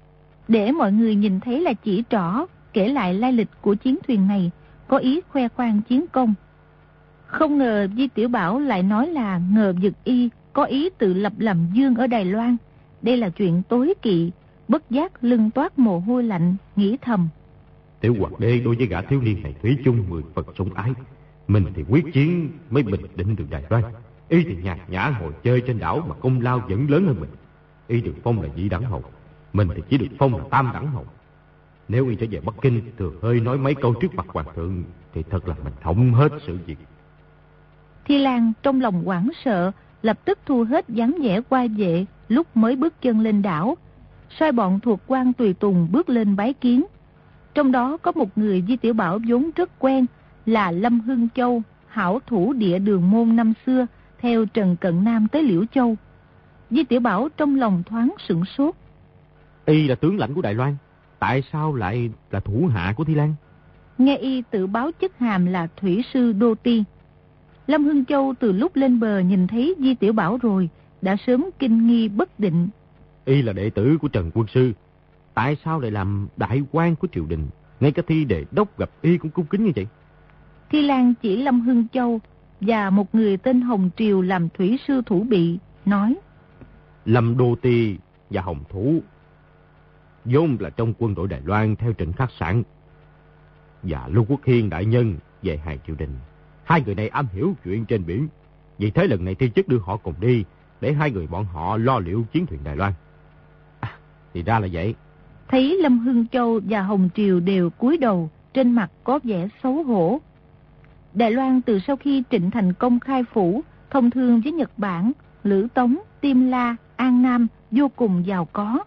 để mọi người nhìn thấy là chỉ trỏ, kể lại lai lịch của chiến thuyền này, có ý khoe khoang chiến công. Không ngờ Di Tiểu Bảo lại nói là ngờ giật y có ý tự lập làm dương ở Đài Loan. Đây là chuyện tối kỵ, bất giác lưng toát mồ hôi lạnh, nghĩ thầm. Tiểu hoàng đế đối với gã thiếu niên này thủy chung mười Phật sủng ái, mình thì quyết chiến mới bình định được Đài Loan. Y thì nhạt nhã ngồi chơi trên đảo mà công lao vẫn lớn hơn mình. Y được phong là nhị đẳng hầu. Mình thì chỉ được phong là tam đẳng hầu. Nếu y trở về Bắc Kinh thừa hơi nói mấy câu trước mặt hoàng thượng thì thật là mình hỏng hết sự việc. Thi Lan trong lòng hoảng sợ, lập tức thu hết dáng vẻ qua vệ lúc mới bước chân lên đảo. Sai bọn thuộc quan tùy tùng bước lên bái kiến. Trong đó có một người Di Tiểu Bảo vốn rất quen, là Lâm Hưng Châu, hảo thủ địa đường môn năm xưa, theo Trần Cận Nam tới Liễu Châu. Di Tiểu Bảo trong lòng thoáng sửng sốt. Y là tướng lãnh của Đài Loan, tại sao lại là thủ hạ của Thi Lan? Nghe Y tự báo chức hàm là Thủy Sư Đô Ti. Lâm Hưng Châu từ lúc lên bờ nhìn thấy Di Tiểu Bảo rồi, đã sớm kinh nghi bất định. Y là đệ tử của Trần Quân Sư, tại sao lại làm đại quan của triều đình? Ngay cả thi đệ đốc gặp Y cũng cung kính như vậy. Thi Lan chỉ Lâm Hưng Châu và một người tên Hồng Triều làm thủy sư thủ bị, nói. Lâm Đô Ti và Hồng Thủ vốn là trong quân đội Đài Loan theo trịnh khắc sản. và Lưu Quốc Hiên đại nhân về hàng triều đình. Hai người này am hiểu chuyện trên biển. Vì thế lần này thiên chức đưa họ cùng đi để hai người bọn họ lo liệu chiến thuyền Đài Loan. À, thì ra là vậy. Thấy Lâm Hưng Châu và Hồng Triều đều cúi đầu, trên mặt có vẻ xấu hổ. Đài Loan từ sau khi Trịnh Thành công khai phủ, thông thương với Nhật Bản, Lữ Tống, Tiêm La, An Nam vô cùng giàu có.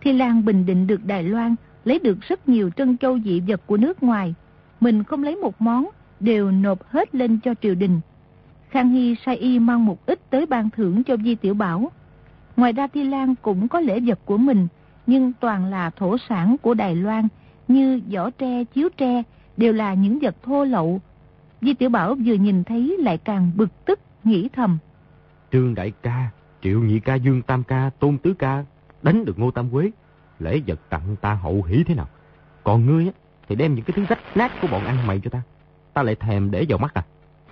Thi Lan bình định được Đài Loan, lấy được rất nhiều trân châu dị vật của nước ngoài. Mình không lấy một món, đều nộp hết lên cho triều đình. Khang Hy sai y mang một ít tới ban thưởng cho Di Tiểu Bảo. Ngoài ra Thi Lan cũng có lễ vật của mình, nhưng toàn là thổ sản của Đài Loan, như vỏ tre, chiếu tre, đều là những vật thô lậu. Di Tiểu Bảo vừa nhìn thấy lại càng bực tức, nghĩ thầm. Trương Đại Ca, Triệu Nhị Ca, Dương Tam Ca, Tôn Tứ Ca, đánh được Ngô Tam Quế, lễ vật tặng ta hậu hỷ thế nào. Còn ngươi á, thì đem những cái thứ rách nát của bọn ăn mày cho ta. Ta lại thèm để vào mắt à.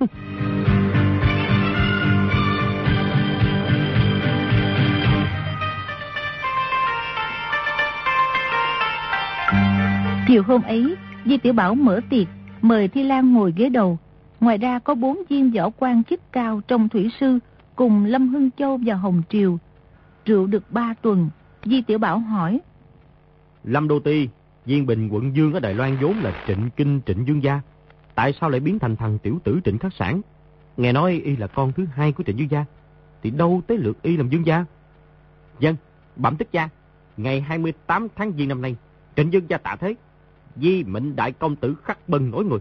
*laughs* Chiều hôm ấy, Di Tiểu Bảo mở tiệc, mời Thi Lan ngồi ghế đầu. Ngoài ra có bốn viên võ quan chức cao trong thủy sư, cùng Lâm Hưng Châu và Hồng Triều. Rượu được ba tuần, Di Tiểu Bảo hỏi. Lâm Đô Ti, viên bình quận Dương ở Đài Loan vốn là trịnh kinh trịnh dương gia. Tại sao lại biến thành thằng tiểu tử trịnh khắc sản? Nghe nói y là con thứ hai của trịnh dương gia. Thì đâu tới lượt y làm dương gia? Dân, bẩm tức gia, ngày 28 tháng giêng năm nay, trịnh dương gia tạ thế. Di mệnh đại công tử khắc bần nổi người.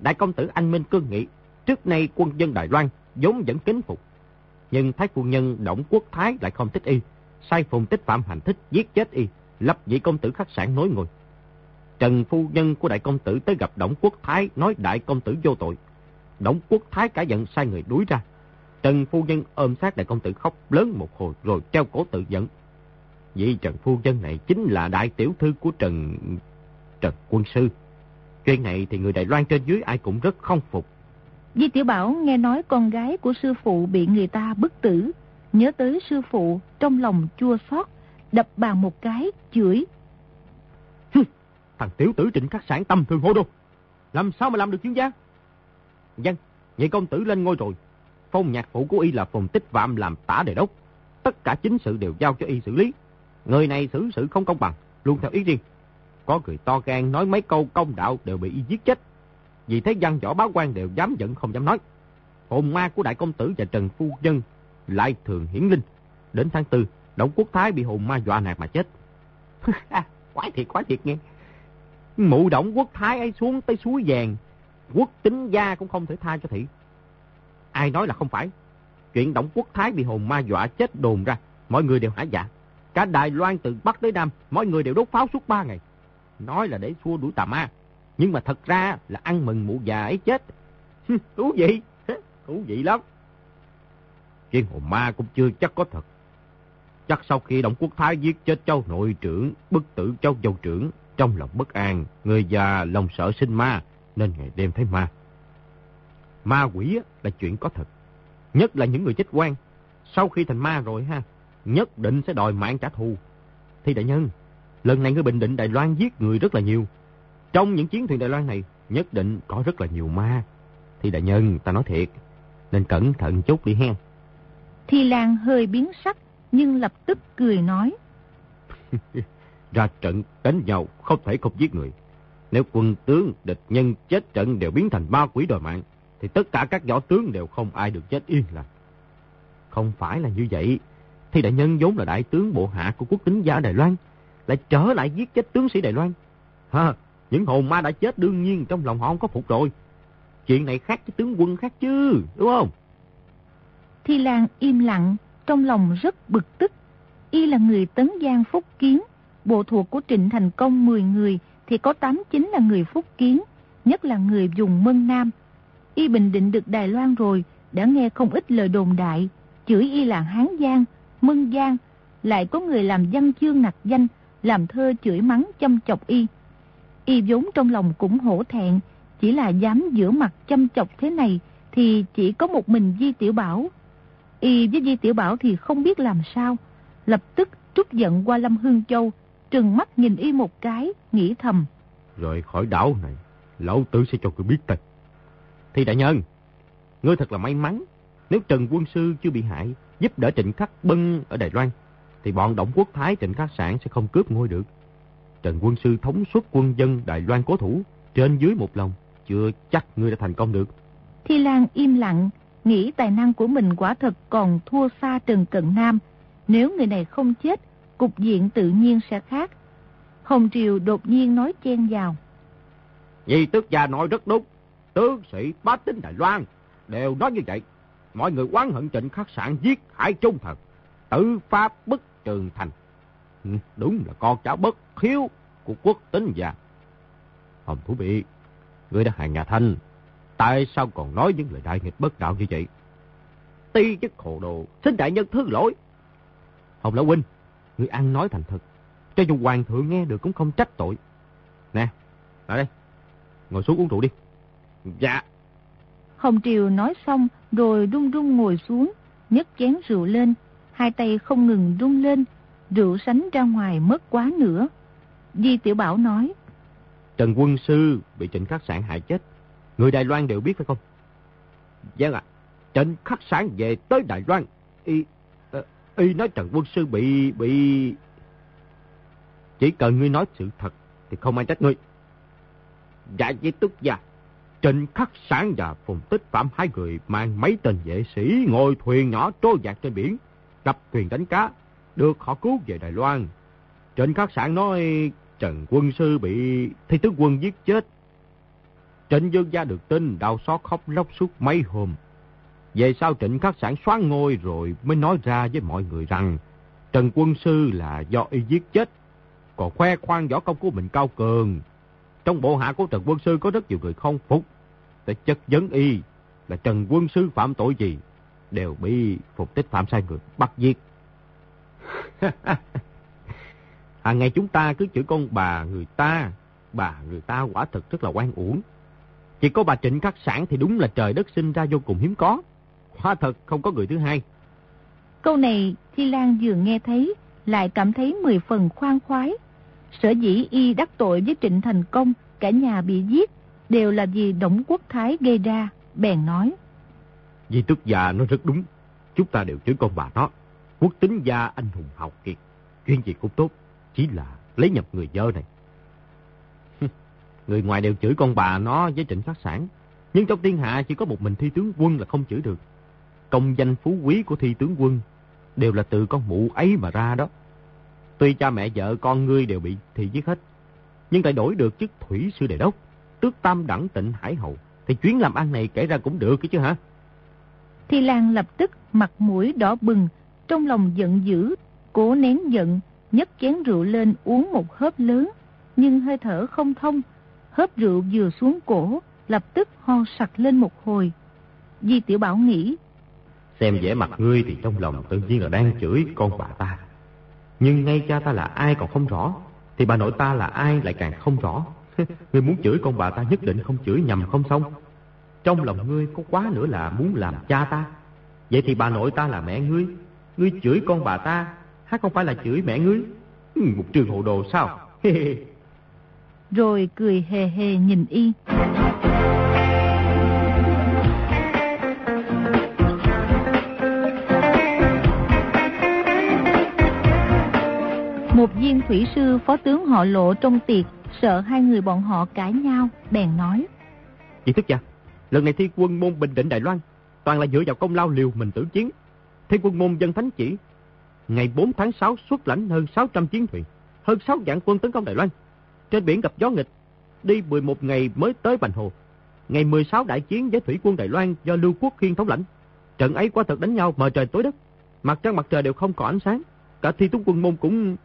Đại công tử anh Minh cương nghị, trước nay quân dân Đài Loan vốn vẫn kính phục. Nhưng thái quân nhân Động Quốc Thái lại không thích y, sai phùng tích phạm hành thích giết chết y, lập vị công tử khắc sản nối ngôi. Trần phu nhân của đại công tử tới gặp Đổng Quốc Thái nói đại công tử vô tội. Đổng Quốc Thái cả giận sai người đuổi ra. Trần phu nhân ôm sát đại công tử khóc lớn một hồi rồi treo cổ tự giận. Vị Trần phu nhân này chính là đại tiểu thư của Trần Trần quân sư. Chuyện này thì người Đài Loan trên dưới ai cũng rất không phục. Di Tiểu Bảo nghe nói con gái của sư phụ bị người ta bức tử. Nhớ tới sư phụ, trong lòng chua xót, đập bàn một cái, chửi. Thằng tiểu tử trịnh khắc sản tâm thường hô đô. Làm sao mà làm được chuyên gia? Dân, nhị công tử lên ngôi rồi. Phong nhạc phụ của y là phùng tích vạm làm tả đề đốc. Tất cả chính sự đều giao cho y xử lý. Người này xử sự không công bằng, luôn theo ý riêng. Có người to gan nói mấy câu công đạo đều bị y giết chết. Vì thế văn võ báo quan đều dám giận không dám nói. Hồn ma của đại công tử và Trần Phu Nhân lại thường hiển linh. Đến tháng tư, đổng Quốc Thái bị hồn ma dọa nạt mà chết. *laughs* quái thiệt, quái thiệt nghe. Mụ Động Quốc Thái ấy xuống tới suối vàng. Quốc tính gia cũng không thể tha cho thị. Ai nói là không phải. Chuyện Động Quốc Thái bị hồn ma dọa chết đồn ra. Mọi người đều hả dạ. Cả Đài Loan từ Bắc tới Nam, mọi người đều đốt pháo suốt ba ngày. Nói là để xua đuổi tà ma. Nhưng mà thật ra là ăn mừng mụ già ấy chết. Thú vị, thú vị lắm. Chuyện hồn ma cũng chưa chắc có thật. Chắc sau khi Động Quốc Thái giết chết châu nội trưởng, bức tử châu dâu trưởng, trong lòng bất an, người già lòng sợ sinh ma, nên ngày đêm thấy ma. Ma quỷ là chuyện có thật. Nhất là những người chết quan. Sau khi thành ma rồi ha, nhất định sẽ đòi mạng trả thù. Thì đại nhân, lần này người Bình Định Đài Loan giết người rất là nhiều. Trong những chiến thuyền Đài Loan này, nhất định có rất là nhiều ma. Thì đại nhân, ta nói thiệt, nên cẩn thận chút đi hen. Thi Lan hơi biến sắc, nhưng lập tức cười nói. *laughs* Ra trận đánh nhau không thể không giết người. Nếu quân tướng, địch nhân chết trận đều biến thành ma quỷ đòi mạng, thì tất cả các võ tướng đều không ai được chết yên lành. Không phải là như vậy. Thì đại nhân vốn là đại tướng bộ hạ của quốc tính gia Đài Loan, lại trở lại giết chết tướng sĩ Đài Loan. Ha, những hồn ma đã chết đương nhiên trong lòng họ không có phục rồi. Chuyện này khác với tướng quân khác chứ, đúng không? Thi Lan im lặng, trong lòng rất bực tức. Y là người tấn giang phúc kiến, bộ thuộc của Trịnh Thành Công 10 người thì có 8 chính là người phúc kiến, nhất là người dùng Mân Nam. Y bình định được Đài Loan rồi, đã nghe không ít lời đồn đại, chửi Y là Hán Giang, Mân Giang, lại có người làm văn chương nặc danh, làm thơ chửi mắng châm chọc Y. Y vốn trong lòng cũng hổ thẹn, chỉ là dám giữa mặt châm chọc thế này thì chỉ có một mình Di Tiểu Bảo. Y với Di Tiểu Bảo thì không biết làm sao, lập tức trút giận qua Lâm Hương Châu, trừng mắt nhìn Y một cái, nghĩ thầm. rời khỏi đảo này, lão tử sẽ cho ngươi biết tay. Thì đại nhân, ngươi thật là may mắn. Nếu Trần Quân Sư chưa bị hại, giúp đỡ Trịnh Khắc Bân ở Đài Loan, thì bọn Động Quốc Thái Trịnh Khắc Sản sẽ không cướp ngôi được. Trần Quân Sư thống suất quân dân Đài Loan cố thủ, trên dưới một lòng, chưa chắc ngươi đã thành công được. Thi Lan im lặng, nghĩ tài năng của mình quả thật còn thua xa Trần Cận Nam. Nếu người này không chết, cục diện tự nhiên sẽ khác. Hồng Triều đột nhiên nói chen vào. Vì tức gia nói rất đúng. Tướng sĩ bá tính Đài Loan đều nói như vậy. Mọi người oán hận trịnh khắc sản giết hải trung thần. Tự pháp bức trường thành. Ừ, đúng là con cháu bất khiếu của quốc tính gia. Hồng Thủ Bị, người đã hại nhà Thanh. Tại sao còn nói những lời đại nghịch bất đạo như vậy? Ti chức hồ đồ, xin đại nhân thứ lỗi. Hồng Lão Huynh, người ăn nói thành thật. Cho dù hoàng thượng nghe được cũng không trách tội. Nè, ở đây, ngồi xuống uống rượu đi. Dạ. Hồng Triều nói xong rồi run run ngồi xuống, nhấc chén rượu lên, hai tay không ngừng run lên, rượu sánh ra ngoài mất quá nữa. Di Tiểu Bảo nói. Trần Quân Sư bị Trịnh Khắc Sản hại chết. Người Đài Loan đều biết phải không? Vâng ạ. Trịnh Khắc Sản về tới Đài Loan. Y, y nói Trần Quân Sư bị... bị... Chỉ cần ngươi nói sự thật thì không ai trách ngươi. Dạ với tức gia. Trịnh Khắc Sản và Phùng Tích Phạm hai người mang mấy tên vệ sĩ ngồi thuyền nhỏ trôi dạt trên biển, gặp thuyền đánh cá, được họ cứu về Đài Loan. Trịnh Khắc Sản nói Trần Quân Sư bị thi tướng quân giết chết. Trịnh Dương Gia được tin đau xót khóc lóc suốt mấy hôm. Về sau Trịnh Khắc Sản xóa ngôi rồi mới nói ra với mọi người rằng Trần Quân Sư là do y giết chết, còn khoe khoang võ công của mình cao cường. Trong bộ hạ của Trần Quân Sư có rất nhiều người không phục, để chất vấn y là Trần Quân Sư phạm tội gì, đều bị phục tích phạm sai người bắt giết. *laughs* Hàng ngày chúng ta cứ chửi con bà người ta, bà người ta quả thật rất là oan uổng. Chỉ có bà Trịnh Khắc Sản thì đúng là trời đất sinh ra vô cùng hiếm có. Hóa thật không có người thứ hai. Câu này Thi Lan vừa nghe thấy, lại cảm thấy mười phần khoan khoái. Sở dĩ y đắc tội với Trịnh Thành Công, cả nhà bị giết, đều là vì Đổng Quốc Thái gây ra, bèn nói. Di tức già nó rất đúng, chúng ta đều chửi con bà nó. Quốc tính gia anh hùng học kiệt, chuyện gì cũng tốt, chỉ là lấy nhập người dơ này. người ngoài đều chửi con bà nó với trịnh phát sản, nhưng trong thiên hạ chỉ có một mình thi tướng quân là không chửi được. Công danh phú quý của thi tướng quân đều là từ con mụ ấy mà ra đó. Tuy cha mẹ vợ con ngươi đều bị thì giết hết, nhưng tại đổi được chức thủy sư đề đốc, tước tam đẳng tịnh hải hậu, thì chuyến làm ăn này kể ra cũng được chứ hả? Thi Lan lập tức mặt mũi đỏ bừng, trong lòng giận dữ, cố nén giận, nhấc chén rượu lên uống một hớp lớn, nhưng hơi thở không thông, hớp rượu vừa xuống cổ, lập tức ho sặc lên một hồi. Di Tiểu Bảo nghĩ, Xem vẻ mặt ngươi thì trong lòng tự nhiên là đang chửi con bà ta. Nhưng ngay cha ta là ai còn không rõ, thì bà nội ta là ai lại càng không rõ. *laughs* ngươi muốn chửi con bà ta nhất định không chửi nhầm không xong. Trong lòng ngươi có quá nữa là muốn làm cha ta. Vậy thì bà nội ta là mẹ ngươi. Ngươi chửi con bà ta, hát không phải là chửi mẹ ngươi. Ừ, một trường hộ đồ sao? *laughs* Rồi cười hề hề nhìn y. Một viên thủy sư phó tướng họ lộ trong tiệc, sợ hai người bọn họ cãi nhau, bèn nói. Chị thức dạ, lần này thi quân môn Bình Định Đài Loan, toàn là dựa vào công lao liều mình tử chiến. Thi quân môn dân thánh chỉ, ngày 4 tháng 6 xuất lãnh hơn 600 chiến thuyền, hơn 6 vạn quân tấn công Đài Loan. Trên biển gặp gió nghịch, đi 11 ngày mới tới Bành Hồ. Ngày 16 đại chiến với thủy quân Đài Loan do Lưu Quốc Khiên thống lãnh. Trận ấy quá thật đánh nhau mờ trời tối đất, mặt trăng mặt trời đều không có ánh sáng. Cả thi tướng quân môn cũng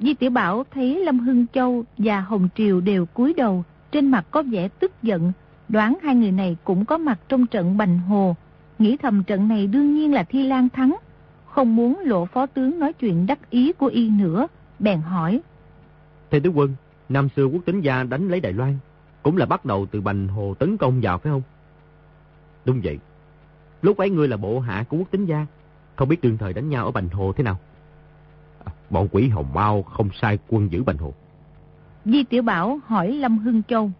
Di Tiểu Bảo thấy Lâm Hưng Châu và Hồng Triều đều cúi đầu, trên mặt có vẻ tức giận, đoán hai người này cũng có mặt trong trận Bành Hồ. Nghĩ thầm trận này đương nhiên là Thi Lan thắng, không muốn lộ phó tướng nói chuyện đắc ý của y nữa, bèn hỏi. Thầy tướng quân, năm xưa quốc tính gia đánh lấy Đài Loan, cũng là bắt đầu từ Bành Hồ tấn công vào phải không? Đúng vậy. Lúc ấy ngươi là bộ hạ của quốc tính gia, không biết đương thời đánh nhau ở Bành Hồ thế nào? Bọn quỷ hồng mau không sai quân giữ Bành Hồ. Di Tiểu Bảo hỏi Lâm Hưng Châu.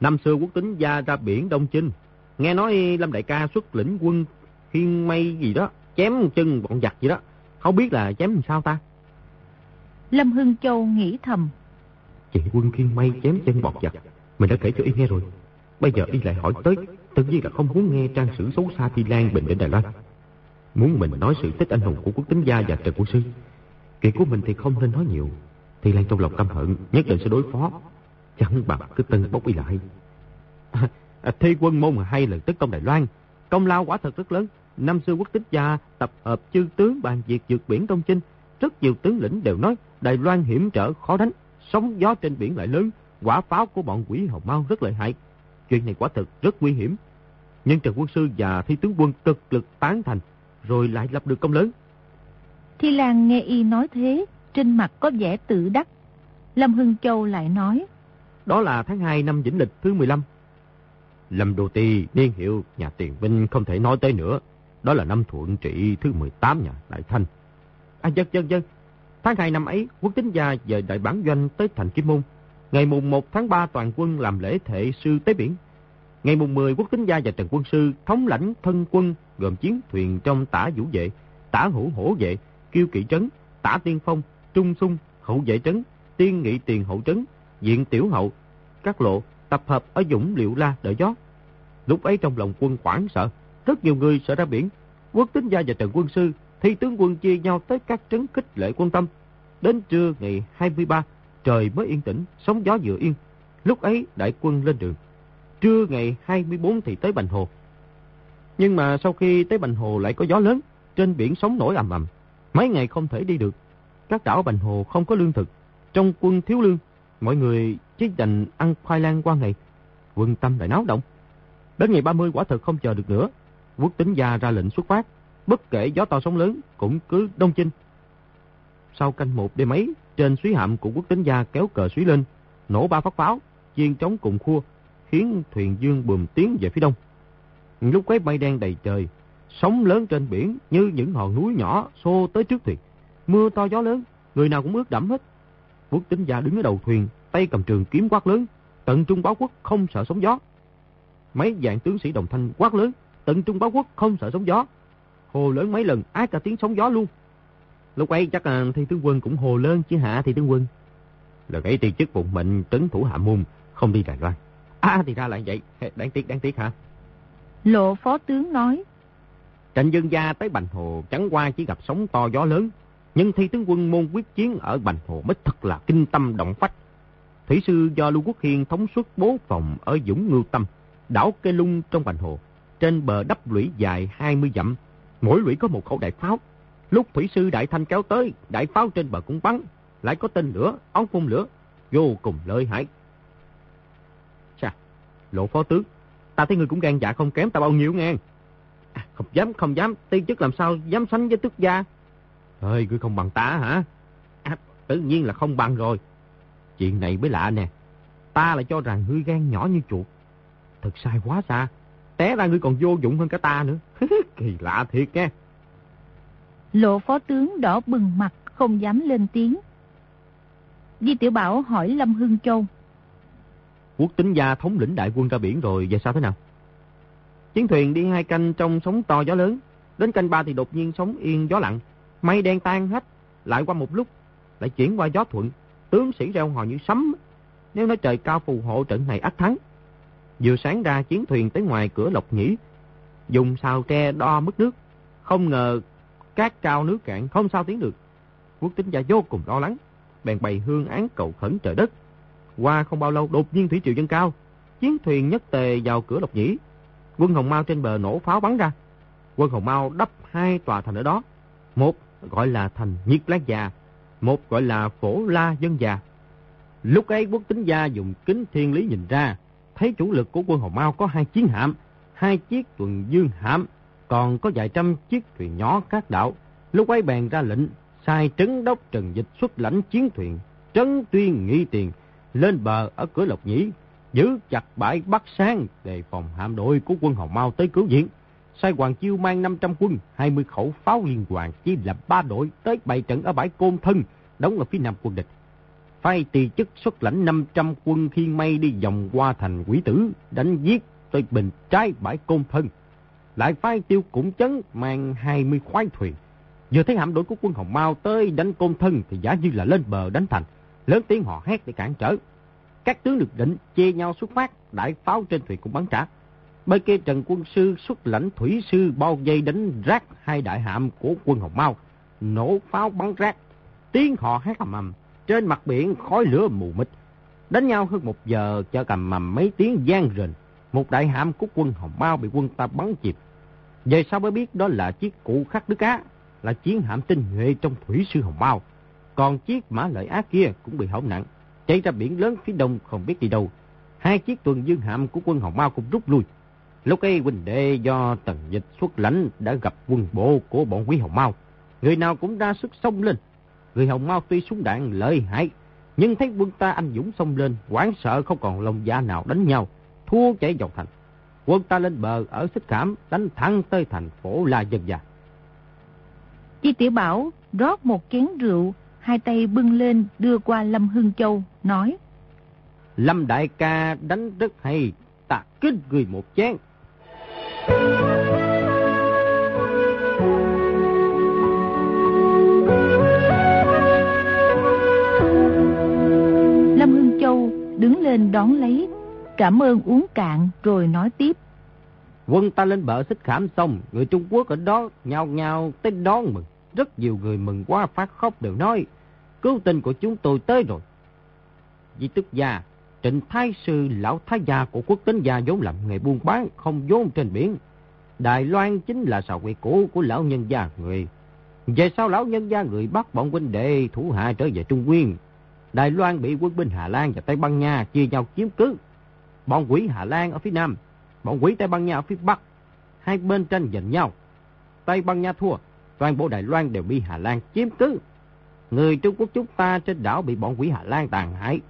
Năm xưa quốc tính gia ra biển Đông Chinh. Nghe nói Lâm Đại ca xuất lĩnh quân khiên mây gì đó. Chém chân bọn giặc gì đó. Không biết là chém làm sao ta? Lâm Hưng Châu nghĩ thầm. Chị quân khiên mây chém chân bọn giặc. Mình đã kể cho y nghe rồi. Bây giờ y lại hỏi tới. Tất nhiên là không muốn nghe trang sử xấu xa Thi Lan Bình Định Đài Loan. Muốn mình nói sự tích anh hùng của quốc tính gia và Trần Quốc Sư. Chuyện của mình thì không nên nói nhiều. Thi Lan trong lòng căm hận, nhất định sẽ đối phó. Chẳng bằng cứ tân bốc đi lại. À, *laughs* à, thi quân môn hay lần tấn công Đài Loan. Công lao quả thật rất lớn. Năm xưa quốc tích gia tập hợp chư tướng bàn việc vượt biển Đông Chinh. Rất nhiều tướng lĩnh đều nói Đài Loan hiểm trở khó đánh. Sóng gió trên biển lại lớn. Quả pháo của bọn quỷ hồng mau rất lợi hại. Chuyện này quả thật rất nguy hiểm. Nhưng Trần Quân Sư và thi tướng quân cực lực tán thành. Rồi lại lập được công lớn. Thi Lan nghe y nói thế, trên mặt có vẻ tự đắc. Lâm Hưng Châu lại nói. Đó là tháng 2 năm Vĩnh Lịch thứ 15. Lâm Đô Ti niên hiệu nhà tiền binh không thể nói tới nữa. Đó là năm thuận trị thứ 18 nhà Đại Thanh. À dân dân dân, tháng 2 năm ấy, quốc tính gia về đại bản doanh tới thành Kim Môn. Ngày mùng 1 tháng 3 toàn quân làm lễ thệ sư tế biển. Ngày mùng 10 quốc tính gia và Trần Quân Sư thống lãnh thân quân gồm chiến thuyền trong tả vũ vệ, tả hữu hổ vệ, kiêu kỵ trấn, tả tiên phong, trung sung, hậu vệ trấn, tiên nghị tiền hậu trấn, diện tiểu hậu, các lộ tập hợp ở dũng liệu la đợi gió. Lúc ấy trong lòng quân hoảng sợ, rất nhiều người sợ ra biển. Quốc tính gia và Trần Quân Sư thi tướng quân chia nhau tới các trấn khích lệ quân tâm. Đến trưa ngày 23, trời mới yên tĩnh, sóng gió vừa yên. Lúc ấy đại quân lên đường. Trưa ngày 24 thì tới Bành Hồ. Nhưng mà sau khi tới Bành Hồ lại có gió lớn, trên biển sóng nổi ầm ầm. Mấy ngày không thể đi được. Các đảo Bành Hồ không có lương thực. Trong quân thiếu lương, mọi người chỉ dành ăn khoai lang qua ngày. Quân tâm lại náo động. Đến ngày 30 quả thật không chờ được nữa. Quốc tính gia ra lệnh xuất phát. Bất kể gió to sóng lớn cũng cứ đông chinh. Sau canh một đêm ấy, trên suý hạm của quốc tính gia kéo cờ suý lên, nổ ba phát pháo, chiên trống cùng khua, khiến thuyền dương bùm tiến về phía đông. Lúc ấy bay đen đầy trời, sóng lớn trên biển như những hòn núi nhỏ xô tới trước thuyền. Mưa to gió lớn, người nào cũng ướt đẫm hết. Quốc tính gia đứng ở đầu thuyền, tay cầm trường kiếm quát lớn, tận trung báo quốc không sợ sóng gió. Mấy dạng tướng sĩ đồng thanh quát lớn, tận trung báo quốc không sợ sóng gió. Hồ lớn mấy lần ác cả tiếng sóng gió luôn. Lúc ấy chắc là thi tướng quân cũng hồ lớn chứ hả thi tướng quân. Lần ấy thì chức vụ mệnh trấn thủ hạ môn, không đi Đài Loan. À thì ra là vậy, đáng tiếc đáng tiếc hả? Lộ phó tướng nói. Trịnh Dương Gia tới Bành Hồ chẳng qua chỉ gặp sóng to gió lớn, nhưng thi tướng quân môn quyết chiến ở Bành Hồ mới thật là kinh tâm động phách. Thủy sư do Lưu Quốc Hiên thống suất bố phòng ở Dũng Ngưu Tâm, đảo Kê Lung trong Bành Hồ, trên bờ đắp lũy dài 20 dặm, mỗi lũy có một khẩu đại pháo. Lúc thủy sư Đại Thanh kéo tới, đại pháo trên bờ cũng bắn, lại có tên lửa, ống phun lửa, vô cùng lợi hại. Chà, lộ phó tướng, ta thấy người cũng gan dạ không kém ta bao nhiêu nghe. À, không dám, không dám, tiên chức làm sao dám sánh với tước gia. Ơi, ngươi không bằng ta hả? À, tự nhiên là không bằng rồi. Chuyện này mới lạ nè. Ta lại cho rằng ngươi gan nhỏ như chuột. Thật sai quá xa. Té ra ngươi còn vô dụng hơn cả ta nữa. *laughs* Kỳ lạ thiệt nghe. Lộ phó tướng đỏ bừng mặt, không dám lên tiếng. Di Tiểu Bảo hỏi Lâm Hưng Châu. Quốc tính gia thống lĩnh đại quân ra biển rồi, về sao thế nào? Chiến thuyền đi hai canh trong sóng to gió lớn. Đến canh ba thì đột nhiên sóng yên gió lặng. Mây đen tan hết. Lại qua một lúc, lại chuyển qua gió thuận. Tướng sĩ reo hò như sấm. Nếu nói trời cao phù hộ trận này ắt thắng. Vừa sáng ra chiến thuyền tới ngoài cửa Lộc Nhĩ. Dùng sao tre đo mức nước. Không ngờ cát cao nước cạn không sao tiến được. Quốc tính gia vô cùng lo lắng. Bèn bày hương án cầu khẩn trời đất. Qua không bao lâu đột nhiên thủy triều dâng cao. Chiến thuyền nhất tề vào cửa Lộc Nhĩ. Quân Hồng Mao trên bờ nổ pháo bắn ra. Quân Hồng Mao đắp hai tòa thành ở đó. Một gọi là thành Nhiệt lát Già, một gọi là Phổ La Dân Già. Lúc ấy quốc tính gia dùng kính thiên lý nhìn ra, thấy chủ lực của quân Hồng Mao có hai chiến hạm, hai chiếc tuần dương hạm, còn có vài trăm chiếc thuyền nhỏ các đạo. Lúc ấy bèn ra lệnh, sai trấn đốc Trần Dịch xuất lãnh chiến thuyền, trấn tuyên nghi tiền, lên bờ ở cửa Lộc Nhĩ, giữ chặt bãi Bắc Sang đề phòng hạm đội của quân Hồng Mao tới cứu viện. Sai Hoàng Chiêu mang 500 quân, 20 khẩu pháo liên hoàn chia làm ba đội tới bày trận ở bãi Côn Thân, đóng ở phía nam quân địch. phái tỳ chức xuất lãnh 500 quân thiên mây đi vòng qua thành quỷ tử, đánh giết tới bình trái bãi côn thân. Lại phái tiêu cũng chấn mang 20 khoái thuyền. Vừa thấy hạm đội của quân Hồng Mao tới đánh côn thân thì giả như là lên bờ đánh thành, lớn tiếng họ hét để cản trở. Các tướng được định chia nhau xuất phát, đại pháo trên thuyền cũng bắn trả. Bên kia Trần Quân Sư xuất lãnh thủy sư bao dây đánh rác hai đại hạm của quân Hồng Mao, nổ pháo bắn rác, tiếng họ hát ầm ầm, trên mặt biển khói lửa mù mịt. Đánh nhau hơn một giờ cho cầm mầm mấy tiếng gian rền, một đại hạm của quân Hồng Mao bị quân ta bắn chìm. Về sau mới biết đó là chiếc cụ khắc nước Á là chiến hạm tinh nhuệ trong thủy sư Hồng Mao. Còn chiếc mã lợi ác kia cũng bị hỏng nặng, chạy ra biển lớn phía đông không biết đi đâu. Hai chiếc tuần dương hạm của quân Hồng Mao cũng rút lui. Lúc ấy huynh đệ do tần dịch xuất lãnh đã gặp quân bộ của bọn quý Hồng Mao. Người nào cũng ra sức xông lên. Người Hồng Mao tuy súng đạn lợi hại, nhưng thấy quân ta anh dũng xông lên, quán sợ không còn lòng dạ nào đánh nhau, thua chạy vào thành. Quân ta lên bờ ở xích khảm, đánh thẳng tới thành phổ La Dân Gia. Chi Tiểu Bảo rót một chén rượu, hai tay bưng lên đưa qua Lâm Hưng Châu, nói. Lâm đại ca đánh rất hay, ta kính người một chén. Lâm Hưng Châu đứng lên đón lấy, cảm ơn uống cạn rồi nói tiếp. Quân ta lên bờ xích khảm xong, người Trung Quốc ở đó nhào nhào tới đón mừng. Rất nhiều người mừng quá phát khóc đều nói, cứu tinh của chúng tôi tới rồi. Di tức gia, trịnh thái sư lão thái gia của quốc tính gia vốn làm nghề buôn bán, không vốn trên biển. Đài Loan chính là sào quỷ cũ của lão nhân gia người. Về sau lão nhân gia người bắt bọn huynh đệ thủ hạ trở về Trung Nguyên. Đài Loan bị quân binh Hà Lan và Tây Ban Nha chia nhau chiếm cứ. Bọn quỷ Hà Lan ở phía Nam, bọn quỷ Tây Ban Nha ở phía Bắc. Hai bên tranh giành nhau. Tây Ban Nha thua, toàn bộ Đài Loan đều bị Hà Lan chiếm cứ. Người Trung Quốc chúng ta trên đảo bị bọn quỷ Hà Lan tàn hại.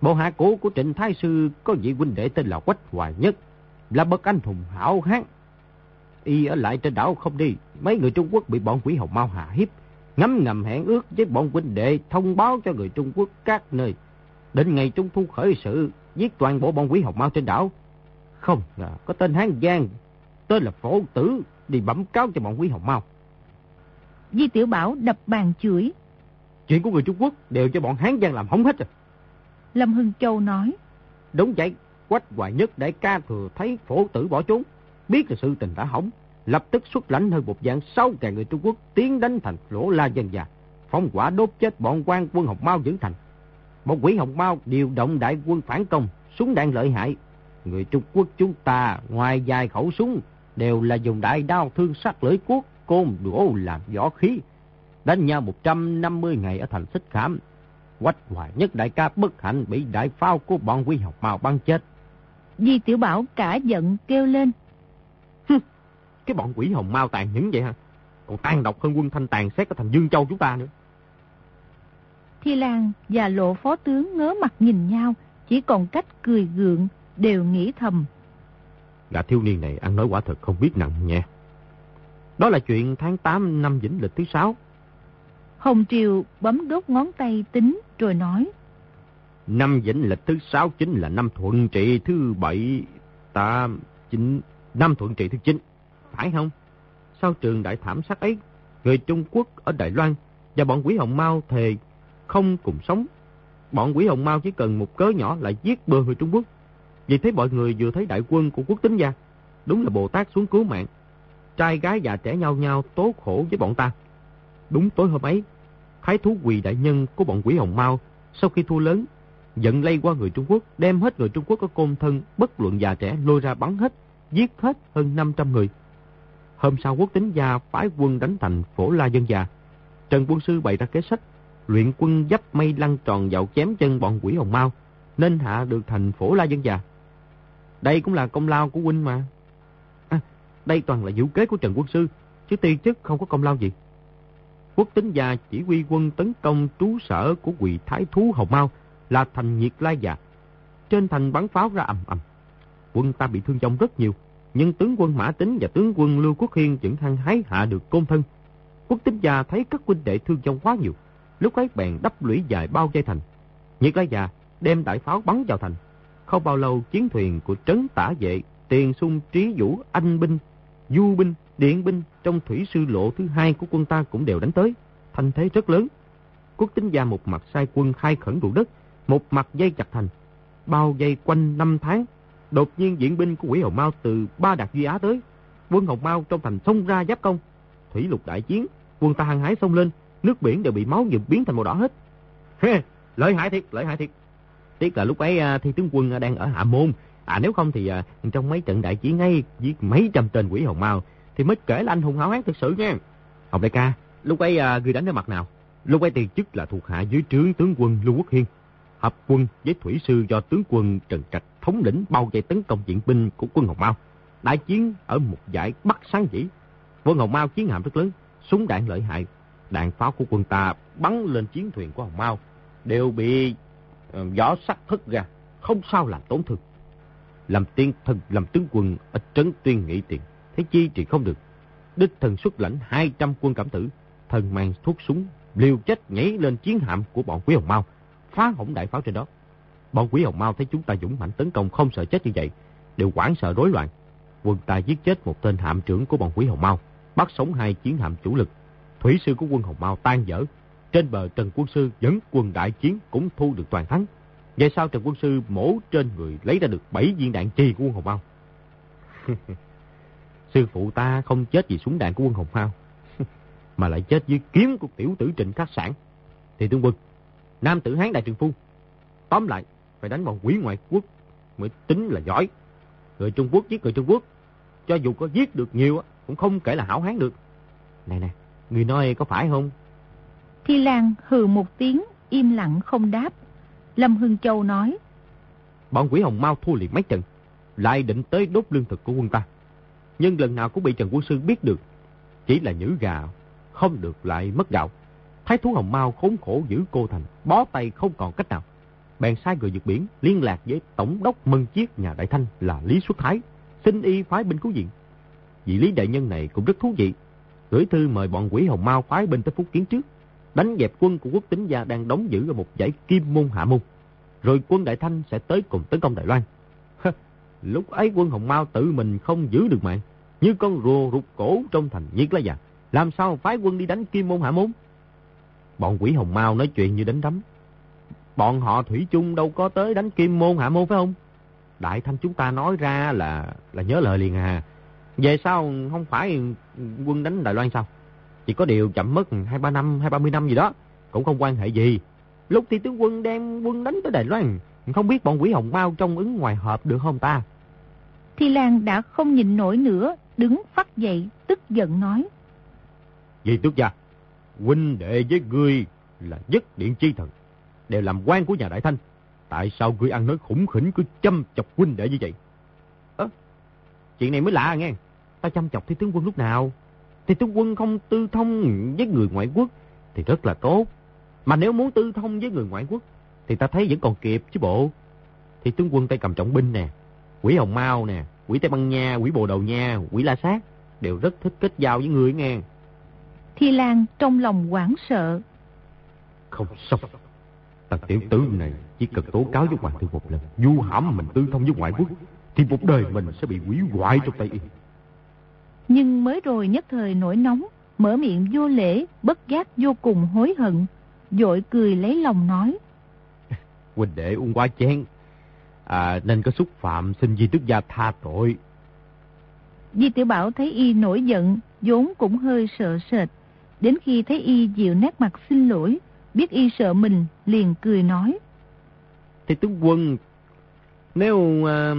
Bộ hạ cũ của Trịnh Thái Sư có vị huynh đệ tên là Quách Hoài Nhất, là bậc anh hùng hảo hán. Y ở lại trên đảo không đi, mấy người Trung Quốc bị bọn quỷ hồng mau hạ hiếp, ngắm ngầm hẹn ước với bọn huynh đệ thông báo cho người Trung Quốc các nơi. Đến ngày Trung Thu khởi sự, giết toàn bộ bọn quỷ hồng mau trên đảo. Không có tên Hán Giang, tên là Phổ Tử, đi bẩm cáo cho bọn quỷ hồng mau. Di Tiểu Bảo đập bàn chửi. Chuyện của người Trung Quốc đều cho bọn Hán Giang làm hỏng hết rồi. Lâm Hưng Châu nói. Đúng vậy, Quách Hoài Nhất đại ca thừa thấy phổ tử bỏ trốn, biết là sự tình đã hỏng, lập tức xuất lãnh hơn một dạng sáu ngàn người Trung Quốc tiến đánh thành lỗ la dân già, phong quả đốt chết bọn quan quân Hồng Mao giữ thành. Bọn quỷ Hồng Mao điều động đại quân phản công, súng đạn lợi hại. Người Trung Quốc chúng ta ngoài dài khẩu súng đều là dùng đại đao thương sắc lưỡi cuốc, côn đũa làm võ khí. Đánh nhau 150 ngày ở thành xích khám, Quách hoài nhất đại ca bất hạnh bị đại phao của bọn quy học màu bắn chết. Di Tiểu Bảo cả giận kêu lên. cái bọn quỷ hồng mau tàn nhẫn vậy hả? Còn tàn độc hơn quân thanh tàn xét ở thành Dương Châu chúng ta nữa. Thi Lan và lộ phó tướng ngớ mặt nhìn nhau, chỉ còn cách cười gượng, đều nghĩ thầm. Gã thiếu niên này ăn nói quả thật không biết nặng nhẹ. Đó là chuyện tháng 8 năm Vĩnh Lịch thứ 6. Hồng Triều bấm đốt ngón tay tính rồi nói. Năm Vĩnh Lịch thứ 6 chính là năm Thuận Trị thứ 7, 8, 9, năm Thuận Trị thứ 9. Phải không? Sau trường đại thảm sát ấy, người Trung Quốc ở Đài Loan và bọn quỷ hồng mau thề không cùng sống. Bọn quỷ hồng mau chỉ cần một cớ nhỏ là giết bơ người Trung Quốc. Vì thế mọi người vừa thấy đại quân của quốc tính gia. Đúng là Bồ Tát xuống cứu mạng. Trai gái già trẻ nhau nhau tố khổ với bọn ta. Đúng tối hôm ấy, Thái thú quỳ đại nhân của bọn quỷ hồng mau sau khi thua lớn, giận lây qua người Trung Quốc, đem hết người Trung Quốc có côn thân, bất luận già trẻ lôi ra bắn hết, giết hết hơn 500 người. Hôm sau quốc tính gia phái quân đánh thành phổ la dân già. Trần quân sư bày ra kế sách, luyện quân dấp mây lăn tròn dạo chém chân bọn quỷ hồng mau, nên hạ được thành phổ la dân già. Đây cũng là công lao của huynh mà. Đây toàn là vũ kế của Trần quân sư, chứ tiên chức không có công lao gì. Quốc tính gia chỉ huy quân tấn công trú sở của quỳ thái thú Hồng Mao là thành nhiệt lai già. Trên thành bắn pháo ra ầm ầm. Quân ta bị thương vong rất nhiều, nhưng tướng quân Mã Tính và tướng quân Lưu Quốc Hiên vẫn hăng hái hạ được côn thân. Quốc tính gia thấy các huynh đệ thương vong quá nhiều, lúc ấy bèn đắp lũy dài bao dây thành. Nhiệt lai già đem đại pháo bắn vào thành. Không bao lâu chiến thuyền của trấn tả vệ, tiền sung trí vũ, anh binh, du binh, điện binh trong thủy sư lộ thứ hai của quân ta cũng đều đánh tới. Thành thế rất lớn. Quốc tính gia một mặt sai quân khai khẩn ruộng đất, một mặt dây chặt thành. Bao dây quanh năm tháng, đột nhiên diễn binh của quỷ hồng mau từ ba đạt duy á tới. Quân hồng mau trong thành xông ra giáp công. Thủy lục đại chiến, quân ta hăng hái xông lên, nước biển đều bị máu nhuộm biến thành màu đỏ hết. *laughs* lợi hại thiệt, lợi hại thiệt. Tiếc là lúc ấy à, thi tướng quân à, đang ở Hạ Môn. À nếu không thì à, trong mấy trận đại chiến ngay giết mấy trăm tên quỷ hồng mau thì mới kể là anh hùng hảo hán thực sự nha. hồng đại ca, lúc ấy à, người đánh ở mặt nào? Lúc ấy tiền chức là thuộc hạ dưới trướng tướng quân Lưu Quốc Hiên. Hợp quân với thủy sư do tướng quân Trần Trạch thống lĩnh bao vây tấn công diện binh của quân Hồng Mao. Đại chiến ở một giải Bắc Sáng Dĩ. Quân Hồng Mao chiến hạm rất lớn, súng đạn lợi hại. Đạn pháo của quân ta bắn lên chiến thuyền của Hồng Mao đều bị ờ, uh, gió sắt hất ra, không sao làm tổn thương. Làm tiên thần làm tướng quân ở trấn tuyên nghị tiền, thế chi thì không được. Đích thần xuất lãnh 200 quân cảm tử, thần mang thuốc súng, liều chết nhảy lên chiến hạm của bọn quý hồng mau, phá hỏng đại pháo trên đó. Bọn quý hồng mau thấy chúng ta dũng mãnh tấn công không sợ chết như vậy, đều hoảng sợ rối loạn. Quân ta giết chết một tên hạm trưởng của bọn quý hồng mau, bắt sống hai chiến hạm chủ lực. Thủy sư của quân hồng mau tan dở, trên bờ Trần Quân Sư dẫn quân đại chiến cũng thu được toàn thắng. Vậy sao Trần Quân Sư mổ trên người lấy ra được 7 viên đạn trì của quân Hồng Mao? *laughs* Sư phụ ta không chết vì súng đạn của quân Hồng Mao, *laughs* mà lại chết dưới kiếm của tiểu tử Trịnh Khắc Sản. Thì tướng quân, Nam tử Hán Đại Trường Phu, tóm lại phải đánh vào quỷ ngoại quốc mới tính là giỏi. Người Trung Quốc giết người Trung Quốc, cho dù có giết được nhiều cũng không kể là hảo hán được. Này nè, người nói có phải không? Thi Lan hừ một tiếng, im lặng không đáp. Lâm Hưng Châu nói. Bọn quỷ hồng mau thua liền mấy trận, lại định tới đốt lương thực của quân ta. Nhưng lần nào cũng bị Trần Quân Sư biết được. Chỉ là nhữ gà, không được lại mất gạo. Thái thú hồng mau khốn khổ giữ cô thành, bó tay không còn cách nào. Bèn sai người vượt biển liên lạc với tổng đốc Mân Chiết nhà Đại Thanh là Lý Xuất Thái, xin y phái binh cứu viện. Vị Lý đại nhân này cũng rất thú vị. Gửi thư mời bọn quỷ hồng mau phái binh tới Phúc Kiến trước đánh dẹp quân của quốc tính gia đang đóng giữ ở một dãy kim môn hạ môn. Rồi quân Đại Thanh sẽ tới cùng tấn công Đài Loan. Lúc ấy quân Hồng Mao tự mình không giữ được mạng, như con rùa rụt cổ trong thành nhiệt lá già. Làm sao phái quân đi đánh kim môn hạ môn? Bọn quỷ Hồng Mao nói chuyện như đánh đấm. Bọn họ Thủy chung đâu có tới đánh kim môn hạ môn phải không? Đại Thanh chúng ta nói ra là là nhớ lời liền à. Về sao không phải quân đánh Đài Loan sao? Chỉ có điều chậm mất 2-3 năm, 2-30 năm gì đó. Cũng không quan hệ gì. Lúc thì tướng quân đem quân đánh tới Đài Loan. Không biết bọn quỷ hồng bao trong ứng ngoài hợp được không ta? Thi Lan đã không nhìn nổi nữa. Đứng phát dậy, tức giận nói. Vì tước gia, huynh đệ với ngươi là nhất điện chi thần. Đều làm quan của nhà Đại Thanh. Tại sao ngươi ăn nói khủng khỉnh cứ chăm chọc huynh đệ như vậy? Ơ, chuyện này mới lạ nghe. Ta chăm chọc thi tướng quân lúc nào? Thì tướng quân không tư thông với người ngoại quốc thì rất là tốt. Mà nếu muốn tư thông với người ngoại quốc thì ta thấy vẫn còn kịp chứ bộ. Thì tướng quân tay cầm trọng binh nè, quỷ hồng mau nè, quỷ Tây Băng Nha, quỷ Bồ Đầu Nha, quỷ La Sát đều rất thích kết giao với người nghe. Thi Lan trong lòng quảng sợ. Không xong. Ta tiểu tử này chỉ cần tố cáo với hoàng thượng một lần, du hãm mình tư thông với ngoại quốc, thì một đời mình sẽ bị quỷ hoại trong tay y nhưng mới rồi nhất thời nổi nóng, mở miệng vô lễ, bất giác vô cùng hối hận, dội cười lấy lòng nói. *laughs* Quỳnh đệ uống quá chén, à, nên có xúc phạm xin di tức gia tha tội. Di tiểu Bảo thấy y nổi giận, vốn cũng hơi sợ sệt. Đến khi thấy y dịu nét mặt xin lỗi, biết y sợ mình, liền cười nói. Thì tướng quân nếu à,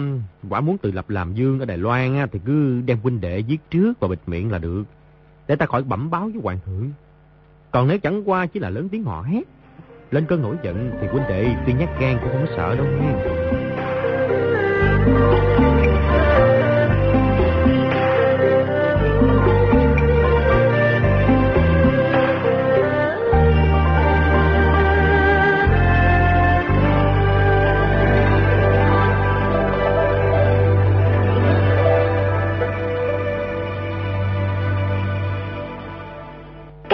quả muốn tự lập làm dương ở Đài Loan á, thì cứ đem huynh đệ giết trước và bịt miệng là được. Để ta khỏi bẩm báo với hoàng thượng. Còn nếu chẳng qua chỉ là lớn tiếng họ hét. Lên cơn nổi giận thì huynh đệ tuy nhát gan cũng không sợ đâu nha.